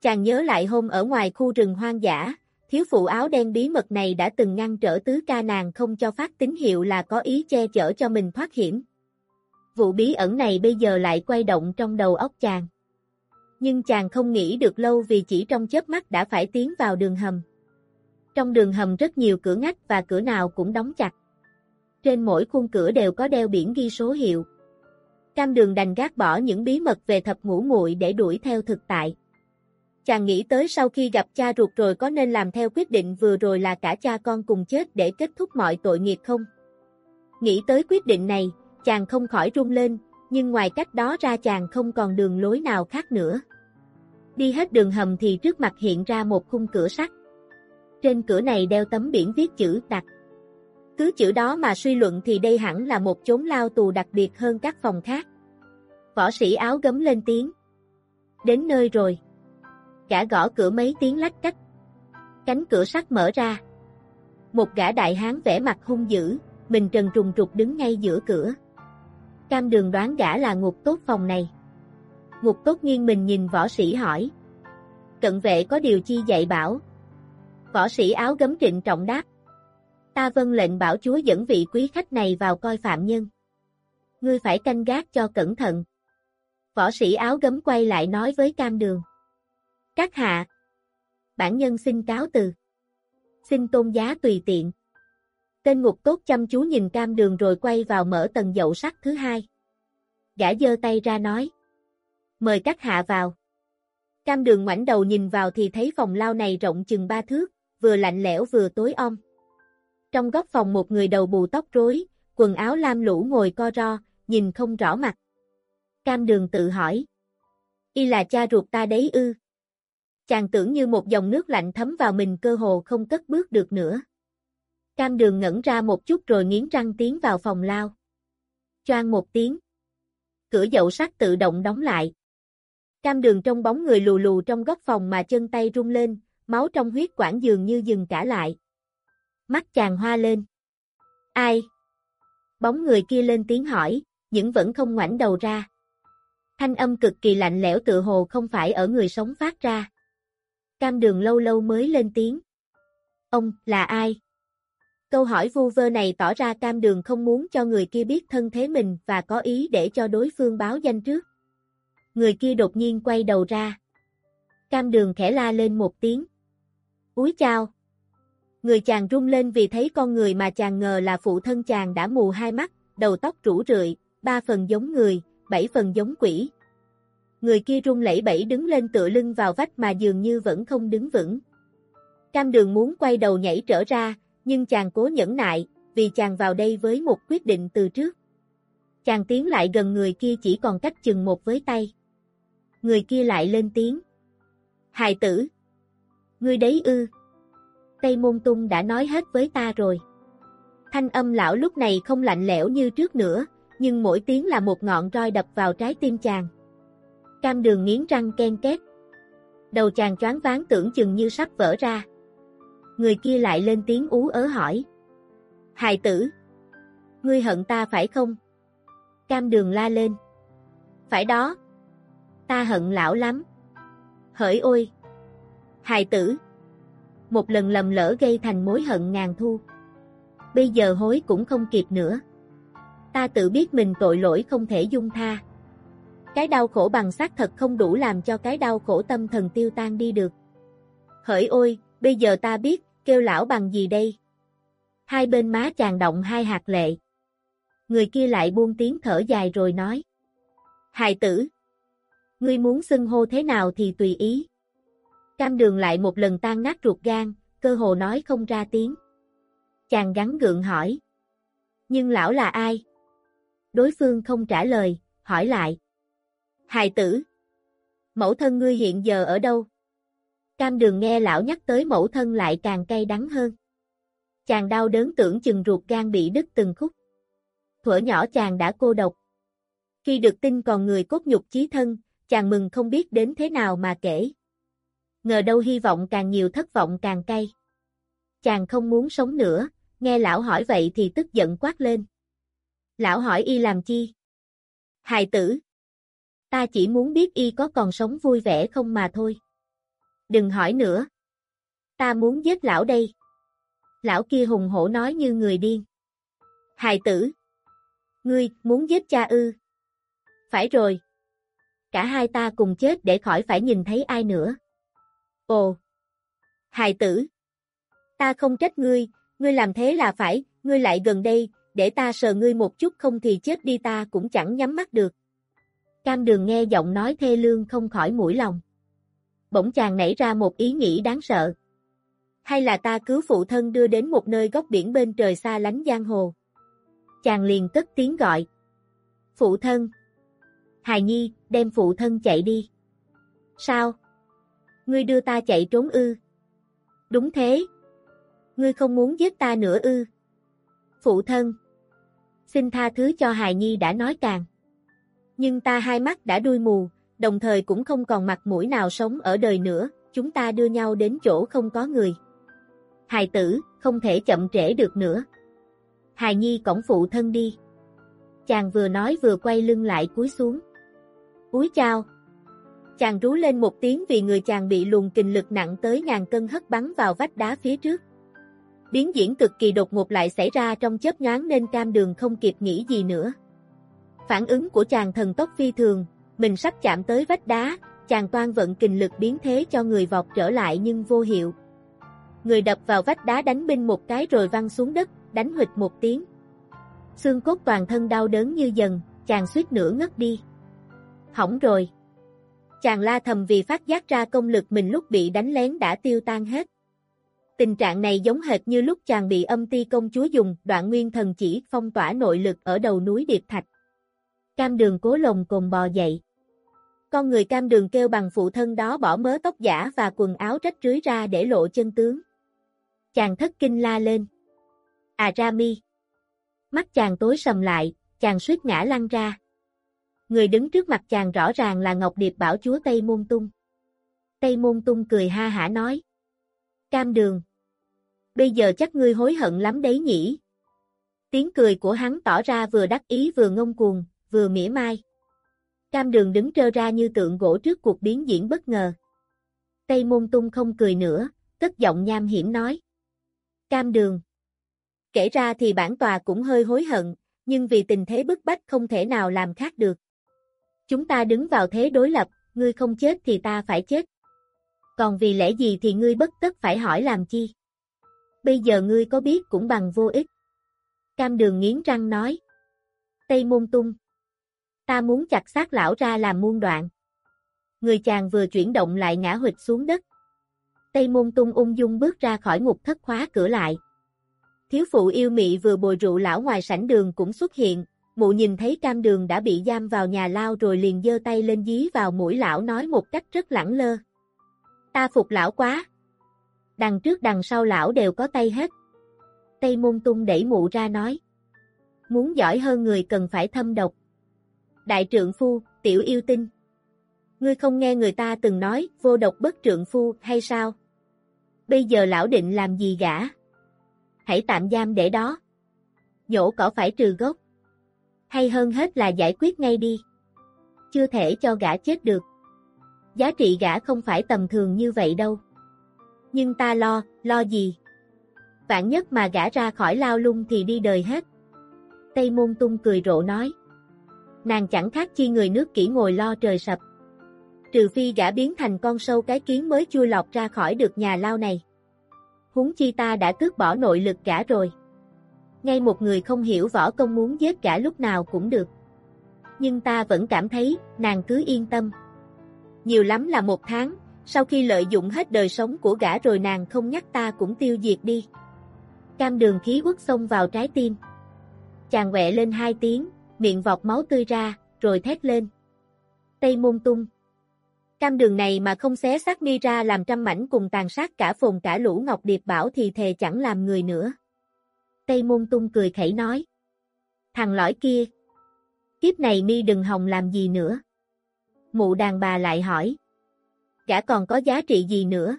Chàng nhớ lại hôm ở ngoài khu rừng hoang dã, thiếu phụ áo đen bí mật này đã từng ngăn trở tứ ca nàng không cho phát tín hiệu là có ý che chở cho mình thoát hiểm. Vụ bí ẩn này bây giờ lại quay động trong đầu óc chàng. Nhưng chàng không nghĩ được lâu vì chỉ trong chớp mắt đã phải tiến vào đường hầm. Trong đường hầm rất nhiều cửa ngách và cửa nào cũng đóng chặt. Trên mỗi khung cửa đều có đeo biển ghi số hiệu. Cam đường đành gác bỏ những bí mật về thập ngũ muội để đuổi theo thực tại. Chàng nghĩ tới sau khi gặp cha ruột rồi có nên làm theo quyết định vừa rồi là cả cha con cùng chết để kết thúc mọi tội nghiệp không? Nghĩ tới quyết định này, chàng không khỏi run lên, nhưng ngoài cách đó ra chàng không còn đường lối nào khác nữa. Đi hết đường hầm thì trước mặt hiện ra một khung cửa sắt. Trên cửa này đeo tấm biển viết chữ đặt. Cứ chữ đó mà suy luận thì đây hẳn là một chốn lao tù đặc biệt hơn các phòng khác. Võ sĩ áo gấm lên tiếng. Đến nơi rồi. Gã gõ cửa mấy tiếng lách cách. Cánh cửa sắt mở ra. Một gã đại hán vẻ mặt hung dữ, mình trần trùng trục đứng ngay giữa cửa. Cam đường đoán gã là ngục tốt phòng này. Ngục tốt nghiêng mình nhìn võ sĩ hỏi. Cận vệ có điều chi dạy bảo. Võ sĩ áo gấm trịnh trọng đáp. Ta vâng lệnh bảo chúa dẫn vị quý khách này vào coi phạm nhân. Ngươi phải canh gác cho cẩn thận. Võ sĩ áo gấm quay lại nói với cam đường. Các hạ. Bản nhân xin cáo từ. Xin tôn giá tùy tiện. Tên ngục tốt chăm chú nhìn cam đường rồi quay vào mở tầng dậu sắt thứ hai. Gã giơ tay ra nói. Mời các hạ vào. Cam đường ngoảnh đầu nhìn vào thì thấy phòng lao này rộng chừng ba thước, vừa lạnh lẽo vừa tối om. Trong góc phòng một người đầu bù tóc rối, quần áo lam lũ ngồi co ro, nhìn không rõ mặt. Cam đường tự hỏi. Y là cha ruột ta đấy ư. Chàng tưởng như một dòng nước lạnh thấm vào mình cơ hồ không cất bước được nữa. Cam đường ngẩn ra một chút rồi nghiến răng tiến vào phòng lao. Choang một tiếng. Cửa dậu sắt tự động đóng lại. Cam đường trong bóng người lù lù trong góc phòng mà chân tay rung lên, máu trong huyết quản dường như dừng cả lại. Mắt chàng hoa lên. Ai? Bóng người kia lên tiếng hỏi, nhưng vẫn không ngoảnh đầu ra. Thanh âm cực kỳ lạnh lẽo tự hồ không phải ở người sống phát ra. Cam đường lâu lâu mới lên tiếng. Ông, là ai? Câu hỏi vu vơ này tỏ ra cam đường không muốn cho người kia biết thân thế mình và có ý để cho đối phương báo danh trước. Người kia đột nhiên quay đầu ra. Cam đường khẽ la lên một tiếng. Úi chào. Người chàng rung lên vì thấy con người mà chàng ngờ là phụ thân chàng đã mù hai mắt, đầu tóc rủ rượi, ba phần giống người, bảy phần giống quỷ. Người kia rung lẩy bẩy đứng lên tựa lưng vào vách mà dường như vẫn không đứng vững. Cam đường muốn quay đầu nhảy trở ra, nhưng chàng cố nhẫn nại, vì chàng vào đây với một quyết định từ trước. Chàng tiến lại gần người kia chỉ còn cách chừng một với tay. Người kia lại lên tiếng. Hài tử! Ngươi đấy ư! Tây Môn Tung đã nói hết với ta rồi. Thanh âm lão lúc này không lạnh lẽo như trước nữa, nhưng mỗi tiếng là một ngọn roi đập vào trái tim chàng. Cam đường nghiến răng ken két. Đầu chàng choáng váng tưởng chừng như sắp vỡ ra. Người kia lại lên tiếng ú ớ hỏi. Hài tử! Ngươi hận ta phải không? Cam đường la lên. Phải đó! Ta hận lão lắm. Hỡi ôi! Hài tử! Một lần lầm lỡ gây thành mối hận ngàn thu. Bây giờ hối cũng không kịp nữa. Ta tự biết mình tội lỗi không thể dung tha. Cái đau khổ bằng xác thật không đủ làm cho cái đau khổ tâm thần tiêu tan đi được. Hỡi ôi, bây giờ ta biết, kêu lão bằng gì đây? Hai bên má chàng động hai hạt lệ. Người kia lại buông tiếng thở dài rồi nói. Hài tử! Ngươi muốn xưng hô thế nào thì tùy ý. Cam đường lại một lần tan nát ruột gan, cơ hồ nói không ra tiếng. Chàng gắn gượng hỏi. Nhưng lão là ai? Đối phương không trả lời, hỏi lại. Hài tử! Mẫu thân ngươi hiện giờ ở đâu? Cam đường nghe lão nhắc tới mẫu thân lại càng cay đắng hơn. Chàng đau đớn tưởng chừng ruột gan bị đứt từng khúc. Thuở nhỏ chàng đã cô độc. Khi được tin còn người cốt nhục chí thân, chàng mừng không biết đến thế nào mà kể. Ngờ đâu hy vọng càng nhiều thất vọng càng cay. Chàng không muốn sống nữa, nghe lão hỏi vậy thì tức giận quát lên. Lão hỏi y làm chi? Hài tử! Ta chỉ muốn biết y có còn sống vui vẻ không mà thôi. Đừng hỏi nữa. Ta muốn giết lão đây. Lão kia hùng hổ nói như người điên. Hài tử! Ngươi, muốn giết cha ư? Phải rồi. Cả hai ta cùng chết để khỏi phải nhìn thấy ai nữa. Ồ! Hài tử! Ta không trách ngươi, ngươi làm thế là phải, ngươi lại gần đây, để ta sờ ngươi một chút không thì chết đi ta cũng chẳng nhắm mắt được. Cam đường nghe giọng nói thê lương không khỏi mũi lòng. Bỗng chàng nảy ra một ý nghĩ đáng sợ. Hay là ta cứu phụ thân đưa đến một nơi góc biển bên trời xa lánh giang hồ. Chàng liền cất tiếng gọi. Phụ thân! Hài Nhi, đem phụ thân chạy đi. Sao? Ngươi đưa ta chạy trốn ư? Đúng thế. Ngươi không muốn giết ta nữa ư? Phụ thân! Xin tha thứ cho Hài Nhi đã nói càng. Nhưng ta hai mắt đã đuôi mù, đồng thời cũng không còn mặt mũi nào sống ở đời nữa, chúng ta đưa nhau đến chỗ không có người. Hài tử, không thể chậm trễ được nữa. Hài Nhi cổng phụ thân đi. Chàng vừa nói vừa quay lưng lại cúi xuống. Úi chào. Chàng rú lên một tiếng vì người chàng bị luồng kình lực nặng tới ngàn cân hất bắn vào vách đá phía trước. Biến diễn cực kỳ đột ngột lại xảy ra trong chớp nhoáng nên cam đường không kịp nghĩ gì nữa. Phản ứng của chàng thần tốc phi thường, mình sắp chạm tới vách đá, chàng toan vận kình lực biến thế cho người vọt trở lại nhưng vô hiệu. Người đập vào vách đá đánh binh một cái rồi văng xuống đất, đánh hụt một tiếng. Xương cốt toàn thân đau đớn như dần, chàng suýt nữa ngất đi. Hỏng rồi. Chàng la thầm vì phát giác ra công lực mình lúc bị đánh lén đã tiêu tan hết. Tình trạng này giống hệt như lúc chàng bị âm ti công chúa dùng đoạn nguyên thần chỉ phong tỏa nội lực ở đầu núi Điệp Thạch. Cam đường cố lồng cồn bò dậy. Con người cam đường kêu bằng phụ thân đó bỏ mớ tóc giả và quần áo rách rưới ra để lộ chân tướng. Chàng thất kinh la lên. À ra mi. Mắt chàng tối sầm lại, chàng suýt ngã lăn ra. Người đứng trước mặt chàng rõ ràng là Ngọc Điệp bảo chúa Tây Môn Tung. Tây Môn Tung cười ha hả nói. Cam đường. Bây giờ chắc ngươi hối hận lắm đấy nhỉ. Tiếng cười của hắn tỏ ra vừa đắc ý vừa ngông cuồng, vừa mỉa mai. Cam đường đứng trơ ra như tượng gỗ trước cuộc biến diễn bất ngờ. Tây môn tung không cười nữa, cất giọng nham hiểm nói. Cam đường. Kể ra thì bản tòa cũng hơi hối hận, nhưng vì tình thế bức bách không thể nào làm khác được. Chúng ta đứng vào thế đối lập, ngươi không chết thì ta phải chết. Còn vì lẽ gì thì ngươi bất tất phải hỏi làm chi. Bây giờ ngươi có biết cũng bằng vô ích. Cam đường nghiến răng nói. Tây môn tung. Ta muốn chặt xác lão ra làm muôn đoạn. Người chàng vừa chuyển động lại ngã hụt xuống đất. Tây môn tung ung dung bước ra khỏi ngục thất khóa cửa lại. Thiếu phụ yêu mị vừa bồi rượu lão ngoài sảnh đường cũng xuất hiện, mụ nhìn thấy cam đường đã bị giam vào nhà lao rồi liền giơ tay lên dí vào mũi lão nói một cách rất lẳng lơ. Ta phục lão quá. Đằng trước đằng sau lão đều có tay hết. Tây môn tung đẩy mụ ra nói. Muốn giỏi hơn người cần phải thâm độc. Đại trượng phu, tiểu yêu tinh. Ngươi không nghe người ta từng nói vô độc bất trượng phu hay sao? Bây giờ lão định làm gì gã? Hãy tạm giam để đó. Nhổ cỏ phải trừ gốc. Hay hơn hết là giải quyết ngay đi. Chưa thể cho gã chết được. Giá trị gã không phải tầm thường như vậy đâu. Nhưng ta lo, lo gì? Vạn nhất mà gã ra khỏi lao lung thì đi đời hết. Tây môn tung cười rộ nói. Nàng chẳng khác chi người nước kỹ ngồi lo trời sập. Trừ phi gã biến thành con sâu cái kiến mới chui lọt ra khỏi được nhà lao này. Huống chi ta đã tước bỏ nội lực gã rồi. Ngay một người không hiểu võ công muốn giết gã lúc nào cũng được. Nhưng ta vẫn cảm thấy, nàng cứ yên tâm. Nhiều lắm là một tháng, sau khi lợi dụng hết đời sống của gã rồi nàng không nhắc ta cũng tiêu diệt đi. Cam đường khí quất xông vào trái tim. Chàng quẹ lên hai tiếng, miệng vọt máu tươi ra, rồi thét lên. Tây môn tung. Cam đường này mà không xé xác mi ra làm trăm mảnh cùng tàn sát cả phồn cả lũ Ngọc Điệp Bảo thì thề chẳng làm người nữa. Tây môn tung cười khẩy nói. Thằng lõi kia. Kiếp này mi đừng hòng làm gì nữa. Mụ đàn bà lại hỏi. Gã còn có giá trị gì nữa?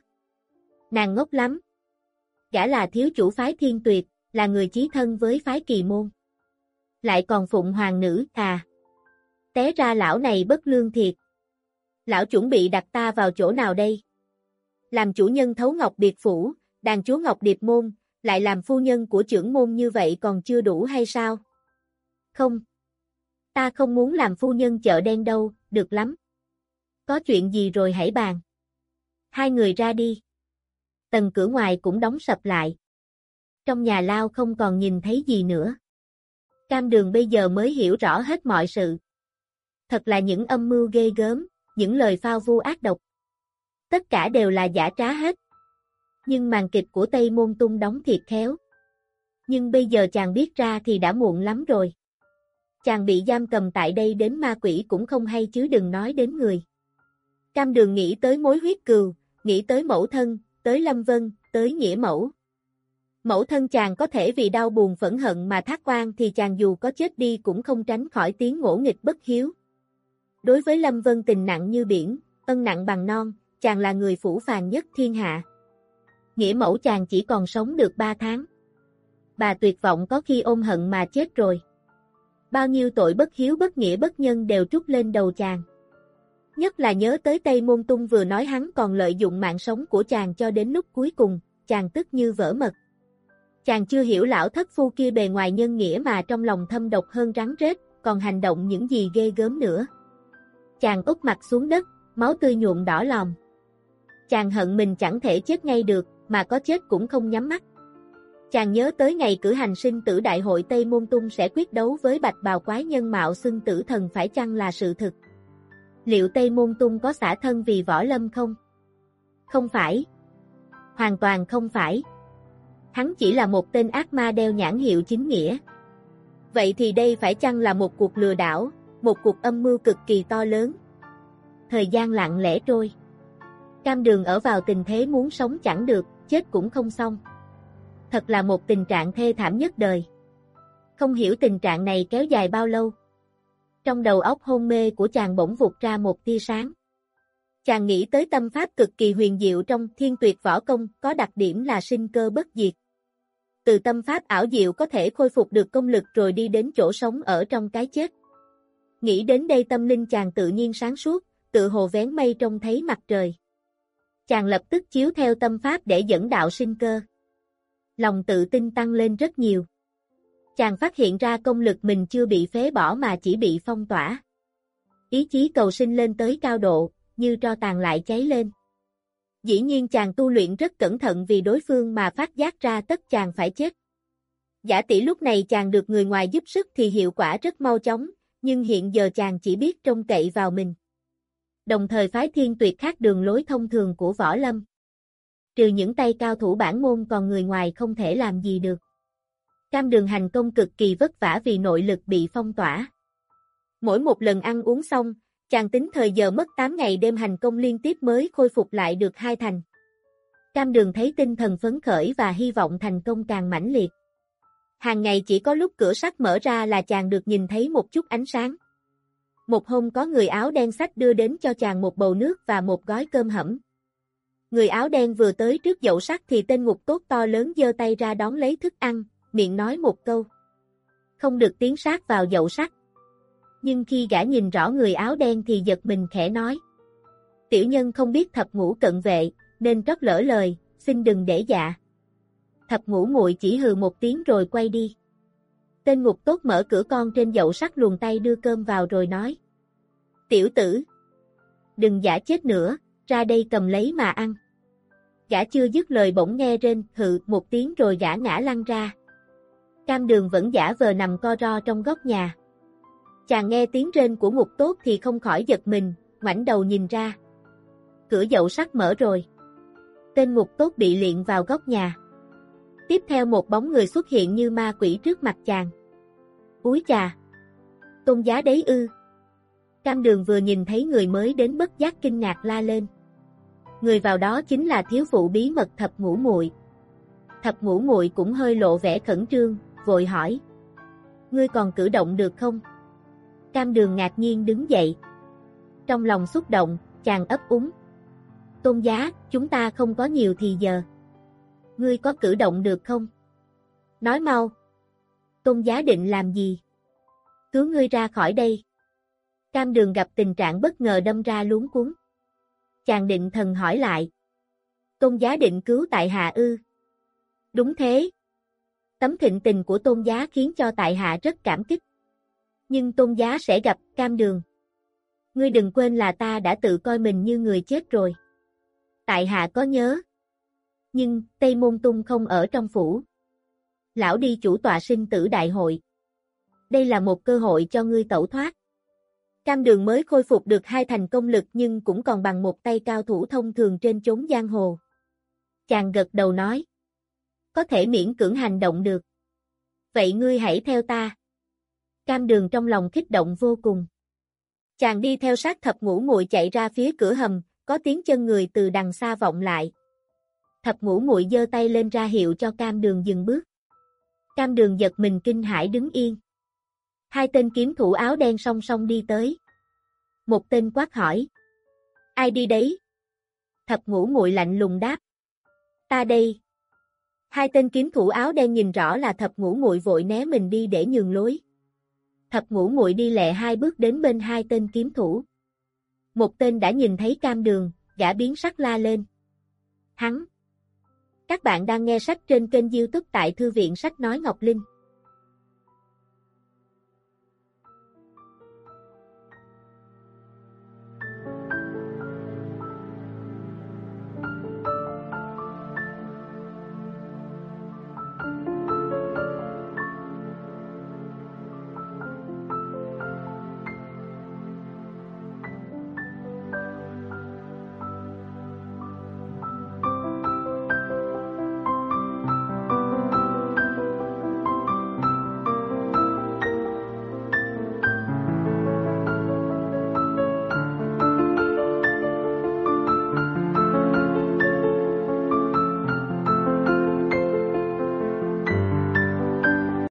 Nàng ngốc lắm. Gã là thiếu chủ phái thiên tuyệt, là người chí thân với phái kỳ môn. Lại còn phụng hoàng nữ, à. Té ra lão này bất lương thiệt. Lão chuẩn bị đặt ta vào chỗ nào đây? Làm chủ nhân thấu ngọc biệt phủ, đàn chúa ngọc điệp môn, lại làm phu nhân của trưởng môn như vậy còn chưa đủ hay sao? Không. Ta không muốn làm phu nhân chợ đen đâu, được lắm. Có chuyện gì rồi hãy bàn. Hai người ra đi. Tầng cửa ngoài cũng đóng sập lại. Trong nhà lao không còn nhìn thấy gì nữa. Cam đường bây giờ mới hiểu rõ hết mọi sự. Thật là những âm mưu ghê gớm, những lời phao vu ác độc. Tất cả đều là giả trá hết. Nhưng màn kịch của Tây Môn Tung đóng thiệt khéo. Nhưng bây giờ chàng biết ra thì đã muộn lắm rồi. Chàng bị giam cầm tại đây đến ma quỷ cũng không hay chứ đừng nói đến người. Cam đường nghĩ tới mối huyết cừu, nghĩ tới mẫu thân, tới Lâm Vân, tới nghĩa mẫu. Mẫu thân chàng có thể vì đau buồn phẫn hận mà thác quan thì chàng dù có chết đi cũng không tránh khỏi tiếng ngỗ nghịch bất hiếu. Đối với Lâm Vân tình nặng như biển, ân nặng bằng non, chàng là người phủ phàng nhất thiên hạ. Nghĩa mẫu chàng chỉ còn sống được 3 tháng. Bà tuyệt vọng có khi ôm hận mà chết rồi. Bao nhiêu tội bất hiếu bất nghĩa bất nhân đều trút lên đầu chàng. Nhất là nhớ tới Tây Môn Tung vừa nói hắn còn lợi dụng mạng sống của chàng cho đến lúc cuối cùng, chàng tức như vỡ mật. Chàng chưa hiểu lão thất phu kia bề ngoài nhân nghĩa mà trong lòng thâm độc hơn rắn rết, còn hành động những gì ghê gớm nữa. Chàng úp mặt xuống đất, máu tươi nhuộm đỏ lòng. Chàng hận mình chẳng thể chết ngay được, mà có chết cũng không nhắm mắt. Chàng nhớ tới ngày cử hành sinh tử đại hội Tây Môn Tung sẽ quyết đấu với bạch bào quái nhân mạo xưng tử thần phải chăng là sự thực. Liệu Tây Môn Tung có xả thân vì võ lâm không? Không phải. Hoàn toàn không phải. Hắn chỉ là một tên ác ma đeo nhãn hiệu chính nghĩa. Vậy thì đây phải chăng là một cuộc lừa đảo, một cuộc âm mưu cực kỳ to lớn? Thời gian lặng lẽ trôi. Cam đường ở vào tình thế muốn sống chẳng được, chết cũng không xong. Thật là một tình trạng thê thảm nhất đời. Không hiểu tình trạng này kéo dài bao lâu. Trong đầu óc hôn mê của chàng bỗng vụt ra một tia sáng. Chàng nghĩ tới tâm pháp cực kỳ huyền diệu trong thiên tuyệt võ công có đặc điểm là sinh cơ bất diệt. Từ tâm pháp ảo diệu có thể khôi phục được công lực rồi đi đến chỗ sống ở trong cái chết. Nghĩ đến đây tâm linh chàng tự nhiên sáng suốt, tự hồ vén mây trông thấy mặt trời. Chàng lập tức chiếu theo tâm pháp để dẫn đạo sinh cơ. Lòng tự tin tăng lên rất nhiều. Chàng phát hiện ra công lực mình chưa bị phế bỏ mà chỉ bị phong tỏa. Ý chí cầu sinh lên tới cao độ, như tro tàn lại cháy lên. Dĩ nhiên chàng tu luyện rất cẩn thận vì đối phương mà phát giác ra tất chàng phải chết. Giả tỷ lúc này chàng được người ngoài giúp sức thì hiệu quả rất mau chóng, nhưng hiện giờ chàng chỉ biết trông cậy vào mình. Đồng thời phái thiên tuyệt khác đường lối thông thường của võ lâm. Trừ những tay cao thủ bản môn còn người ngoài không thể làm gì được. Cam đường hành công cực kỳ vất vả vì nội lực bị phong tỏa. Mỗi một lần ăn uống xong, chàng tính thời giờ mất 8 ngày đêm hành công liên tiếp mới khôi phục lại được hai thành. Cam đường thấy tinh thần phấn khởi và hy vọng thành công càng mãnh liệt. Hàng ngày chỉ có lúc cửa sắt mở ra là chàng được nhìn thấy một chút ánh sáng. Một hôm có người áo đen sách đưa đến cho chàng một bầu nước và một gói cơm hẩm. Người áo đen vừa tới trước dậu sắt thì tên ngục tốt to lớn giơ tay ra đón lấy thức ăn, miệng nói một câu. Không được tiến sát vào dậu sắt. Nhưng khi gã nhìn rõ người áo đen thì giật mình khẽ nói. Tiểu nhân không biết thập ngũ cận vệ, nên rất lỡ lời, xin đừng để dạ. Thập ngũ muội chỉ hừ một tiếng rồi quay đi. Tên ngục tốt mở cửa con trên dậu sắt luồn tay đưa cơm vào rồi nói. Tiểu tử! Đừng giả chết nữa, ra đây cầm lấy mà ăn. Gã chưa dứt lời bỗng nghe rên, hự một tiếng rồi gã ngã lăn ra. Cam đường vẫn giả vờ nằm co ro trong góc nhà. Chàng nghe tiếng rên của ngục tốt thì không khỏi giật mình, ngoảnh đầu nhìn ra. Cửa dậu sắt mở rồi. Tên ngục tốt bị liện vào góc nhà. Tiếp theo một bóng người xuất hiện như ma quỷ trước mặt chàng. Úi chà! Tôn giá đấy ư! Cam đường vừa nhìn thấy người mới đến bất giác kinh ngạc la lên. Người vào đó chính là thiếu phụ bí mật thập ngũ muội. Thập ngũ muội cũng hơi lộ vẻ khẩn trương, vội hỏi. Ngươi còn cử động được không? Cam đường ngạc nhiên đứng dậy. Trong lòng xúc động, chàng ấp úng. Tôn giá, chúng ta không có nhiều thì giờ. Ngươi có cử động được không? Nói mau. Tôn giá định làm gì? Cứu ngươi ra khỏi đây. Cam đường gặp tình trạng bất ngờ đâm ra luống cuốn. Chàng định thần hỏi lại. Tôn giá định cứu tại hạ ư. Đúng thế. Tấm thịnh tình của tôn giá khiến cho tại hạ rất cảm kích. Nhưng tôn giá sẽ gặp cam đường. Ngươi đừng quên là ta đã tự coi mình như người chết rồi. Tại hạ có nhớ. Nhưng, Tây Môn Tung không ở trong phủ. Lão đi chủ tọa sinh tử đại hội. Đây là một cơ hội cho ngươi tẩu thoát. Cam đường mới khôi phục được hai thành công lực nhưng cũng còn bằng một tay cao thủ thông thường trên chốn giang hồ. Chàng gật đầu nói. Có thể miễn cưỡng hành động được. Vậy ngươi hãy theo ta. Cam đường trong lòng kích động vô cùng. Chàng đi theo sát thập ngũ muội chạy ra phía cửa hầm, có tiếng chân người từ đằng xa vọng lại. Thập ngũ muội giơ tay lên ra hiệu cho cam đường dừng bước. Cam đường giật mình kinh hãi đứng yên. Hai tên kiếm thủ áo đen song song đi tới. Một tên quát hỏi. Ai đi đấy? Thập ngũ muội lạnh lùng đáp. Ta đây. Hai tên kiếm thủ áo đen nhìn rõ là thập ngũ muội vội né mình đi để nhường lối. Thập ngũ muội đi lẹ hai bước đến bên hai tên kiếm thủ. Một tên đã nhìn thấy cam đường, gã biến sắc la lên. Hắn! Các bạn đang nghe sách trên kênh youtube tại Thư viện Sách Nói Ngọc Linh.